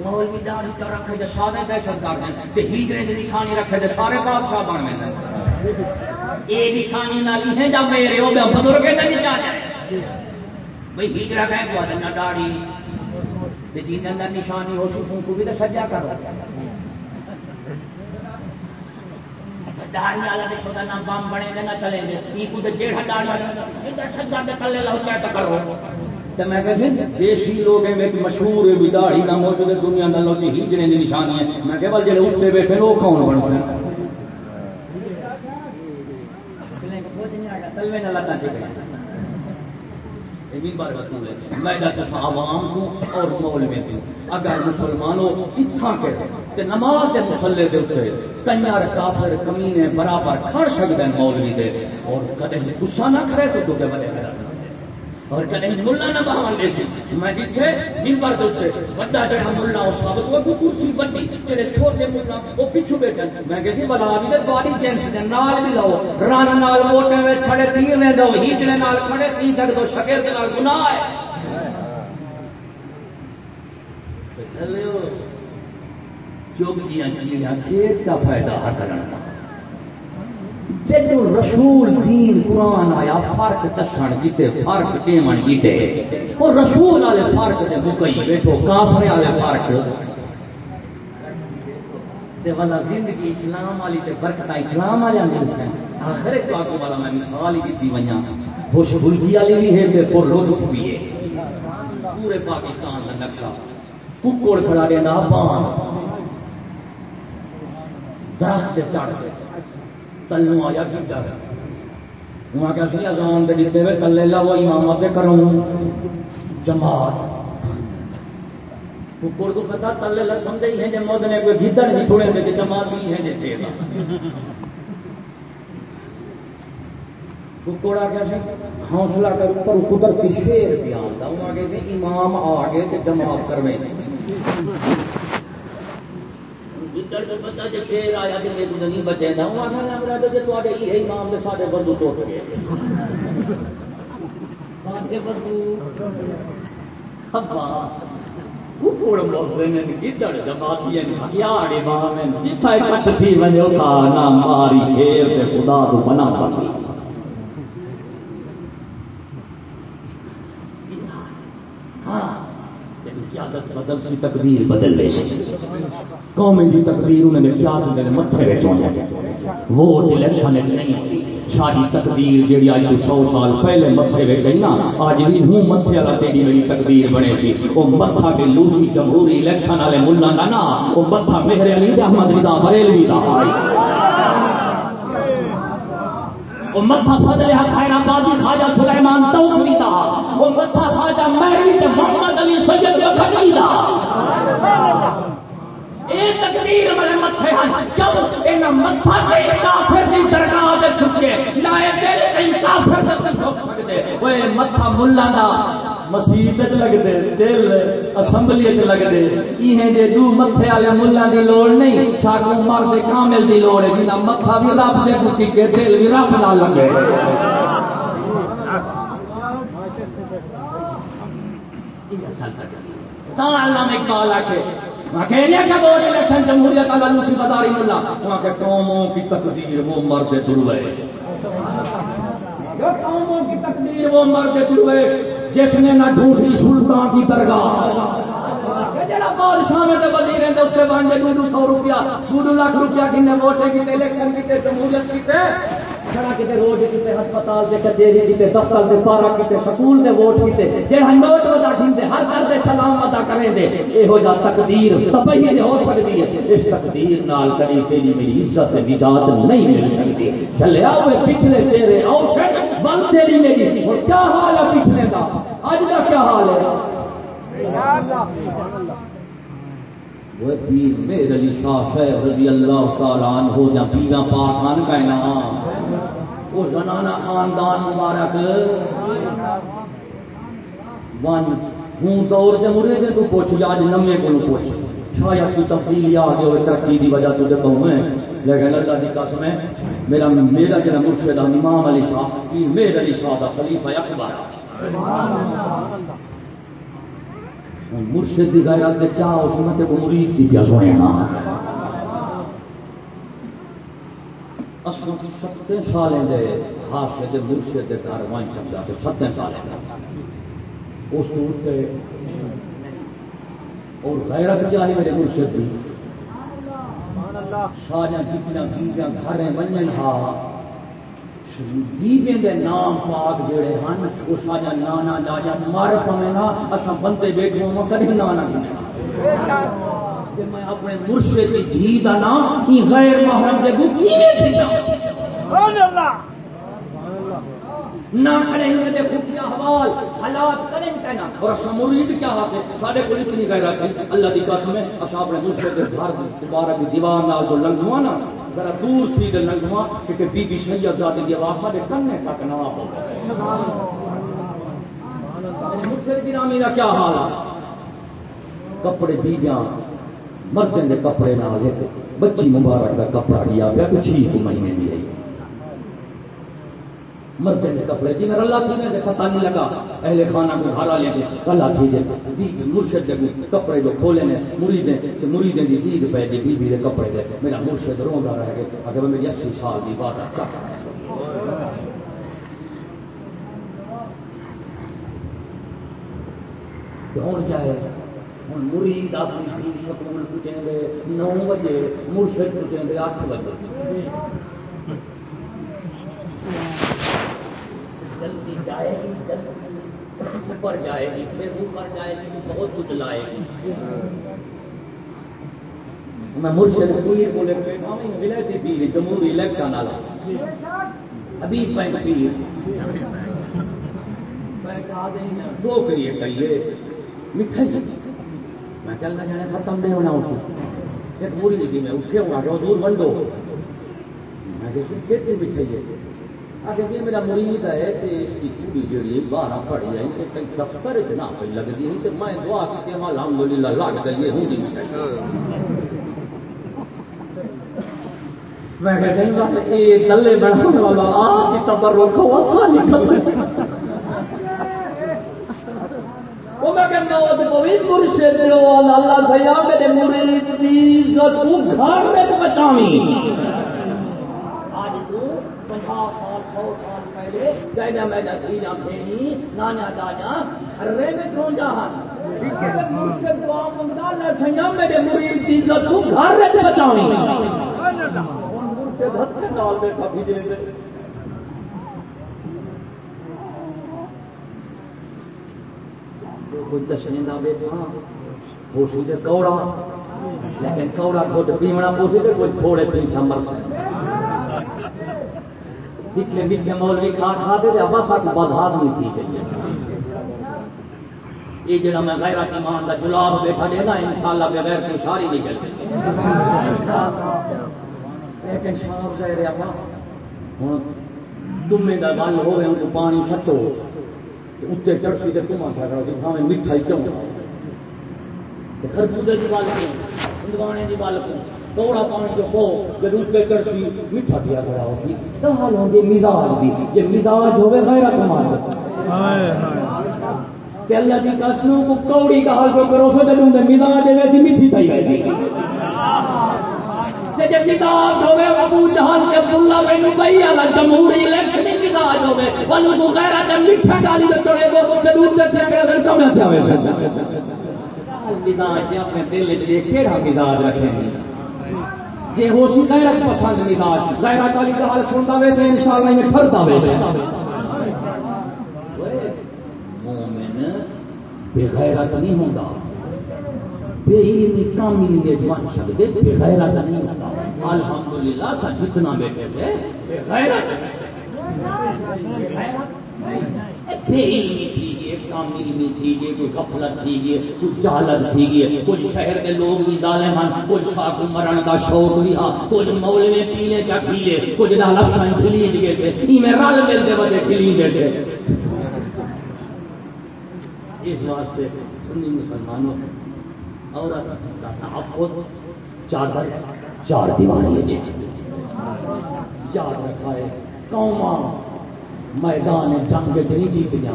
مولوی داڑھی تو رکھے جو سارے دہشت گرد ہیں کی نشانی رکھے سارے بادشاہ بن گئے یہ نشانی نالی ہے جب میرے ہو گیا بزرگ کا بھائی کہے کو نہ داڑھی۔ جی نشانی ہو سکوں کو بھی تو سجا کرو۔ داڑھی والا دیکھو نہ بم بنے گا نہ چلیں گے یہ کو جیڑا داڑھی والا سجا کے تلے لاؤ چاہے تو کرو۔ تو میں کہتے دیسی لوگ مشہور ہے داڑھی نہ موجود دنیا نہ لو جی ہجڑے کی نشانی ہے میں کہ بل جڑے اتنے بیٹھے وہ کون بنتے مول میں نہ لگا چاہیے یہ بھی بار رسول ہے میں دسا عوام کو اور مول میں تو اگر مسلمانوں اتھا کے تے نماز دے مسلے دے اوتے کنیار کافر کمینے برابر کھڑ سکدے مولوی دے۔ اور کدے غصہ نہ کرے تو تو بڑے کرا اور کدے ملا نہ بہان دے سی میں جتھے منبر دے اوتے بڑا جڑا ملا اس وقت وہ کرسی بڑی جڑے چھوٹے ملا وہ پیچھے بیٹھے میں کہ سی جی بلا بھی تے باڈی چینج دے نال بھی لاؤ، رن نال موٹے وچ کھڑے تھی میں دو ہیٹڑے نال کھڑے تھی سکدو شکر دے نال گناہ ہے. چلو چوک دیا چیزاں کھیت کا فائدہ ہر کرنا جب رسول دین قرآن آیا، فرق دسن کیتے فرق ٹیمن کیتے اور رسول والے فرق دے مکئی بیٹھو کافر والے فرق۔ تے والا زندگی اسلام والی تے برکت اسلام والے اندر سے۔ آخر تو آپ والا میں مثال ہی دیتی ونیا خوش بلکی والی بھی ہے تے پر لطف بھی ہے۔ پورے پاکستان کا نقشہ۔ ککڑ کھڑا دینا بان درخت چڑھ کے تلو آیا کی ڈر وہاں کیا سی اذان دے دیتے ہوئے تلے لا وہ امام پہ کروں۔ جماعت۔ ککڑ کو پتا تلے لکھن دے ہیں جی جے مود نے کوئی گدڑ نہیں چھوڑے دے جی جماعت ہی ہے جے تے ککڑا کیا سی حوصلہ کر اوپر قدرت کی شیر دھیان دا وہاں کے جی امام آ گئے تے جماعت کرویں گدڑ کو پتا جے شیر آیا تے میرے کو نہیں بچے دا وہاں نہ لگ رہا تے تواڈے ہی امام دے ساڈے بندو ٹوٹ گئے۔ ساڈے بندو۔ ابا ککڑ موسے نے گدڑ جماعتیاں ہتھیاڑے باہ میں۔ جتھا کٹ تھی ونجو تھا نہ ماری کھیر تے خدا تو بنا پاتی قیادت بدل سی تقدیر بدل لے سی قومی کی تقدیر انہوں نے کیا میرے متھے میں چونے ووٹ الیکشن نہیں ساری تقدیر جیڑی آج سو سال پہلے متھے میں چاہیے نا، آج بھی ہوں متھے والا تیری میری تقدیر بنے سی۔ وہ متھا کے لوسی جمہوری الیکشن والے ملا کا نا وہ متھا میرے علی احمد رضا بریلوی کا وہ متھا فضل حق خیر آبادی خواجہ سلیمان توسوی دا۔ وہ متھا خواجہ مہری تے محمد علی سید دا۔ اے تقدیر میرے متھے متھا تے کافر دی درگاہ دے لائے دل تے کافر دے چھک سکدے۔ اوے متھا مولا دا۔ مسجد وچ دل اسمبلی وچ لگ دے دے دو متھے والے مولا دی لوڑ نہیں ساکو مرد کامل دی لوڑ ہے۔ جنہاں متھا بھی رب دے بوٹی کے دل بھی رب نال لگے۔ تاں علامہ اقبال آکھے۔ اکیلے کا ووٹ الیکشن جمہوریت والا لوسی بداری ملا۔ وہاں کے قوموں کی تقدیر وہ مرد درویش۔ قوموں کی تقدیر وہ مرد درویش، جس نے نہ ڈھونڈی سلطان کی درگاہ۔ جڑا بادشاہ میں تے وزیر ہیں تے اس کے بانڈے دو سو روپیہ دو لاکھ روپیہ کنے ووٹے کیتے، الیکشن کیتے، جمہوریت کیتے کھڑا روڈ ہسپتال دے کچہری دفتر دے پارا سکول دے، ووٹ جڑا نوٹ ودا ہر گھر دے سلام کریں دے جا تقدیر ہو ہے۔ اس تقدیر نال کری تیری میری عزت نجات نہیں مل پچھلے چہرے، آؤ شک تیری میری۔ کیا حال ہے پچھلے دا؟ اج دا کیا حال ہے؟ وہ پیر میر علی شاہ صاحب رضی اللہ تعالیٰ عنہ جا پیرا پاکان کا انعام وہ زنانہ خاندان مبارک۔ ون ہوں دور دے مرے دے تو پوچھ جا اج نمے کو پوچھ۔ شاید کوئی تبدیلی آ گئے ہوئے ترقی دی وجہ تو کہوں میں۔ لیکن اللہ دی قسم ہے، میرا میرا جڑا مرشد امام علی شاہ پیر میر علی شاہ دا خلیفہ اکبر۔ سبحان اللہ مرشد کی غیرت کے کیا اس میں کو مرید کی کیا سنے نا اصل کی ستے سالیں دے دے مرشد دے گھر وان چمدا تے ستے سالیں دے اس کو اور غیرت کیا ہے میرے مرشد کی شاہجہاں کتنا بیویاں گھریں ونجن ہا بیویں دے نام پاک جڑے ہن، وہ ساجا نانا لاجا مر پویں نا اساں بندے بیٹھے ہوں، کدی نانا میں اپنے مرشد کی دھی دا نام غیر محرم دے بو کیویں تھیا سبحان اللہ۔ نہ کریں گے دے خفیہ حوال، حالات کریں کہنا اور اصا مرید کیا ہاتھ ہے؟ سارے کو اتنی غیرت ہے۔ اللہ دی قسم ہے اصا اپنے مرشد کے گھر دوبارہ کی دیوار نال جو لنگوا نا، ذرا دور تھی دے لنگوا کہ بی بی سید زادی دی آواز سارے کنے تک نہ ہو مرشد کی نامی کا کیا حال ہے؟ کپڑے بیجاں مردن دے کپڑے نہ آگے بچی مبارک کا کپڑا لیا پیا کچھ ہی مہینے بھی آئی مردے کے کپڑے۔ جی میرا اللہ تھی، میں پتہ نہیں لگا۔ اہل خانہ کو ہارا لے کے اللہ تھی جے بی مرشد دے کپڑے جو کھولے نے مریدیں تے مریدیں دی دید پہ دی بی بی دے کپڑے دے۔ میرا مرشد روندا رہ گیا اگر میری 80 سال دی بات ہے ہوں کیا ہے؟ ہوں مرید اپنی تھی سکول پوچھیں گے۔ نو بجے مرشد پوچھیں گے، آٹھ بجے۔ جلدی جائے گی، جلدی اوپر جائے گی، پھر اوپر جائے گی تو بہت کچھ لائے گی۔ میں مرشد پیر بولے ولایتی پیر، جمہوری الیکشن والا ابھی بینک پیر۔ میں کہا دیں دو کریے کہیے مٹھائی میں چلنا جانے، ختم نہیں ہونا اٹھ ایک پوری تھی جی میں اٹھے ہوں آگے دور بندو میں دیکھی کتنی مٹھائی ہے بھی میرا ہے جڑی بارہ پڑی ہے کہ کئی دفتر چ نہ پہ لگتی ہے کہ میں دعا کی کہ الحمدللہ لگ گئی ہوں میں کہ صحیح بات ہے یہ دلے بنا والا آپ کی تبرک ہو آسانی ختم وہ میں کہنا وہ تو بھی مرشد ہو اللہ سیا میرے مرید دی عزت تو گھر میں بچاوی آج تو پچاس سال سو سال پہلے جائنا میں دھیرا پھیری نانا دادا گھرے میں کیوں جا مرشد میرے مرید دی تو گھر مرشد بیٹھا بھی دے دے کوئی دسنے بیٹھا پوسی کوڑا لیکن کوڑا خود پیونا پوسی کوئی تھوڑے پیچھا مر پیچھے پیچھے مولوی کھا کھا دے دے ابا سات بدھات نہیں تھی گئی۔ یہ جڑا میں غیر ایمان کا جلاب بیٹھا دے گا ان شاء اللہ بغیر کوئی ساری نہیں چلتی لیکن شام ظاہر آپ ہوں تمے کا گل ہوئے ان کو پانی سٹو اتنے چڑسی تو تما کیا کرو ہمیں مٹھائی کیوں؟ خربوزے کی گل کیوں ہندوانے کی گل کیوں توڑا پانی جو ہو جب اتنے چڑسی میٹھا کیا گیا اسی حال ہوں گے مزاج بھی جی مزاج ہوگا غیر کمال اللہ کی قسم کو کوڑی کا حال جو کرو سو جب اندر مزاج ہے میٹھی پی ویسی جب مزاج ہوے ابو جہان کے عبداللہ بن ابی والا جمہوری الیکشن مزاج ہوے ولو کو غیر ادم میٹھا گالی تے توڑے تے دودھ تے سے اگر کم نہ تھاوے مزاج اپنے دل وچ کیڑا مزاج رکھیں۔ جے ہو سی غیرت پسند مزاج غیرت والی گل سندا ویسے انشاءاللہ میں ٹھردا ویسے مومن بے غیرت نہیں ہوندا۔ بے علمی کامل میں بن سکتے بے غیرت نہیں ہوتا الحمدللہ تھا جتنا بیٹھے تھے بے غیرت۔ بے علمی تھی گئے کام علمی تھی گئے کوئی غفلت تھی گئے کوئی جہالت تھی گئے کوئی شہر کے لوگ بھی ظالم ہیں، کوئی ساکو مرن کا شوق بھی ہاں کوئی مول میں پیلے کیا کھیلے، کوئی جنا لفظ کھلیج گئے تھے ای میں رل ملتے بڑے کھلیجے تھے۔ اس واسطے سنی مسلمانوں، عورت کا تحفظ چادر چار دیواری یاد رکھا ہے۔ قوما میدان جنگ نہیں جیت گیا۔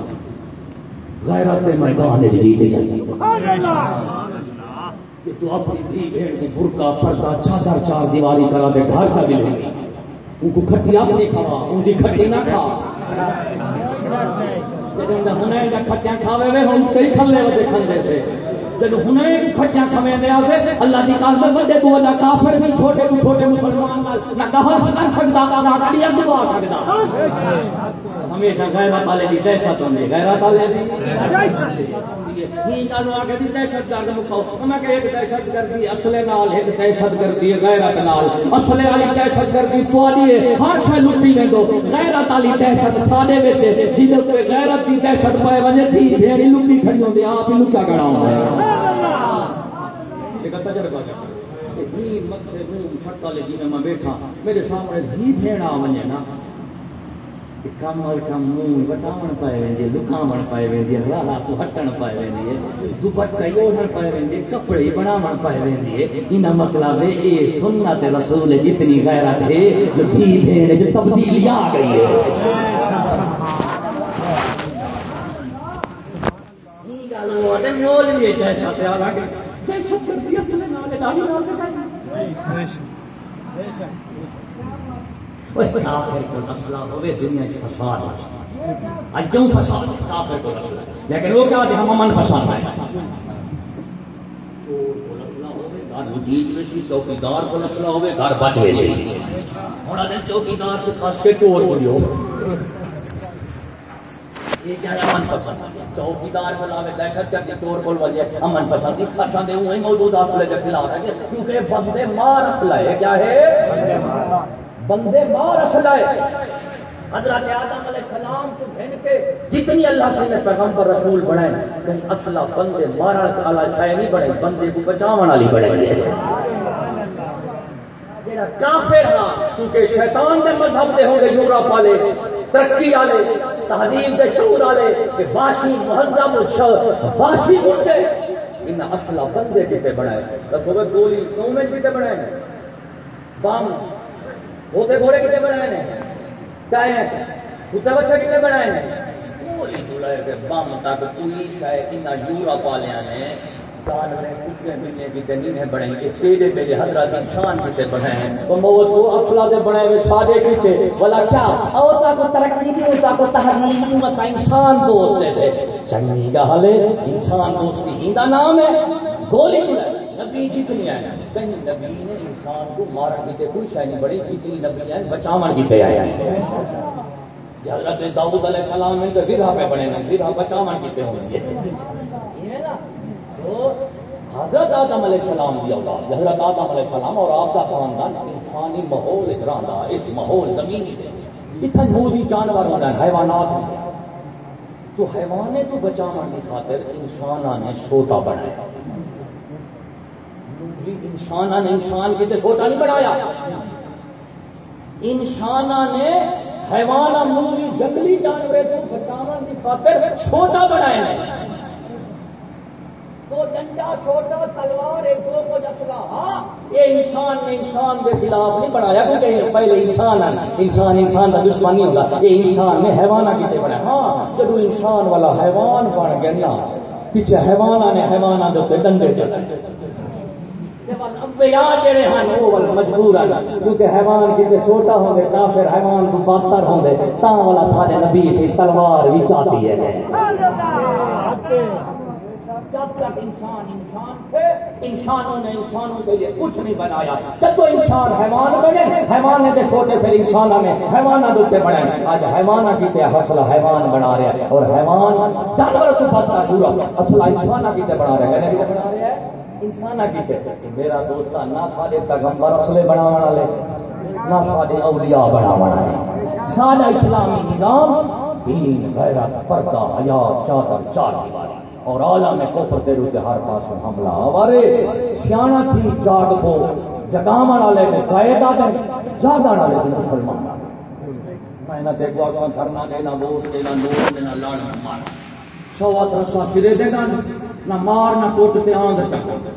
غیرت میدان جیت گیا۔ کہ تو اپنی تھی بھیڑ کی برقع، پردہ، چادر چار دیواری کرا دے، گھر چا ملے گی ان کو کھٹی اپنی کھا ان کی کھٹی نہ کھا۔ ہن کھٹیاں کھاوے وے، ہن کئی کھلے ودے کھندے سے۔ جب ہن کھٹیاں کھویں آسے اللہ دی قسم بڑے تو وڈا کافر بھی، چھوٹے تو چھوٹے مسلمان نال نہ کر سکدا نہ کڑیا دعا سکدا ہمیشہ غیرت والے کی دہشت ہوتی غیرت والے دہشت گرد مکاؤ میں کہ ایک دہشت گردی اصلے نال ایک دہشت گردی غیرت نال۔ اصلے والی دہشت گردی تواڈی ہے ہر شے لٹی میں دو۔ غیرت والی دہشت ساڈے وچ جے تے غیرت دی دہشت پائے ونے تھی بھیڑی لٹی کھڑی ہوندی آپ ہی لٹا کھڑا ہوندا ایک تجربہ جی متے منہ چھٹا لے جی میں بیٹھا۔ میرے سامنے جی بھیڑا ونجے نا۔ کم اور کم منہ وٹاون پائے ویندی لکاون پائے ویندی راہ تو ہٹن پائے ویندی۔ ہے اوڑھن پائے ویندی کپڑے بناون پائے ویندی۔ ہے ان مطلب ہے اے سنت رسول جتنی غیرت ہے جو تھی بھیڑ جو تبدیلی آ گئی ہے۔ دہشت دہشت گردی اصل نال داڑھی نال کافر کو مسئلہ ہوئے، دنیا چ فساد اج کیوں فساد؟ کافر کو مسئلہ لیکن وہ کیا ہم امن فساد ہے چوکیدار کو مسئلہ ہوئے، گھر بچ گئے سی۔ ہوں اگر چوکیدار کو خاص کے چور بولیو چوکیدار کو لاوے دہشت گردی چور کو وجہ امن پسند خاصا دے موجود کے خلاف ہے کیونکہ بندے مار اصلہ ہے کیا ہے؟ بندے مار۔ بندے اصل ہے حضرت آدم علیہ السلام کو بہن کے جتنی اللہ کے نے پیغمبر رسول بنائے کہیں اصلہ بندے مارن والا شاید نہیں بنے بندے کو بچاون والی بنے جڑا کافر ہاں کیونکہ شیطان دے مذہب دے ہوں گے یورپ والے، ترقی والے، تہذیب دے شعور والے، کہ باشی مہذب باشی اٹھے ان اصلہ بندے کتے بنائے؟ دسو گولی کیوں میں کتے بنائے؟ بم ہوتے گھوڑے کتنے بنائے نے؟ چاہے کتے بچے کتنے بنائے بم تک شاید یورپ والے نے۔ کتے ملنے کی زمین ہے بڑھیں گے۔ تیرے میرے حضرت انسان کتے بنائے ہیں۔ وہ موت وہ افلا دے بنائے ہوئے سادے کتے بولا کیا؟ اوتا کو ترقی دی اوتا کو تحریم دی۔ مسا انسان دوست سے۔ چنگی انسان دوستی نام ہے۔ گولی نبی جتنی ہیں کئی نبی نے انسان کو مارن کی کوئی شاید نہیں بڑی جتنی نبی ہیں بچاون کی آئے حضرت داؤد علیہ السلام نے تو فرا ہاں پہ بنے نا ہاں فرا بچاون کی ہوں گے۔ حضرت آدم علیہ السلام کی اولاد حضرت آدم علیہ السلام اور آپ کا خاندان، انسانی ماحول اترا اس ماحول زمینی اتنا موری جانور ہونا ہے، حیوانات تو حیوانے تو بچاون کی خاطر انسان نے چھوٹا بنایا۔ انسان نے انسان کی تو چھوٹا نہیں بنایا۔ انسان نے حیوان موری جنگلی جانور کو بچاؤ کی خاطر چھوٹا بنایا تو ڈنڈا چھوٹا، تلوار ایک دو کو ہاں، یہ انسان نے انسان کے خلاف نہیں بنایا کیونکہ پہلے انسان ہے انسان انسان کا دشمن نہیں ہوگا یہ انسان نے حیوانہ کتنے بنایا۔ ہاں جب انسان والا حیوان بن گیا نا، پیچھے حیوانہ نے حیوانہ کے ڈنڈے چلے جڑے ہیں، وہ مجبور ہیں، کیونکہ حیوان کتنے چھوٹا ہوں گے، کافر حیوان کو بہتر ہوں گے تا والا سارے نبی سے تلوار بھی چاہتی ہے۔ جب تک انسان انسان تھے، انسانوں نے انسانوں کے لیے کچھ نہیں بنایا۔ جب تو انسان حیوان بنے، حیوان نے چھوٹے پھر انسانوں نے حیوانہ دے بڑے آج حیوانہ کی تے حوصلہ حیوان بنا رہے اور حیوان جانور تو بہتر پورا اصل انسانہ کی تے بنا رہے ہیں بنا رہے ہیں انسان کی میرا دوست نہ سارے پیغمبر اصلے بنا والے، نہ سارے اولیاء بنا والے۔ سارا اسلامی نظام دین، غیرت، پردہ حیات چادر چار دیواری اور عالم میں کفر دے روتے ہر پاس حملہ ہمارے سیاح تھی جاگ کو جگام والے نے قائدہ دے جاگا والے نے مسلمان۔ میں نہ دیکھو اکثر کرنا دینا ووٹ دینا نوٹ دینا لاڑ مارنا سوا ترسا سرے دے گا نہ مار، نہ کوٹ تے آند چکر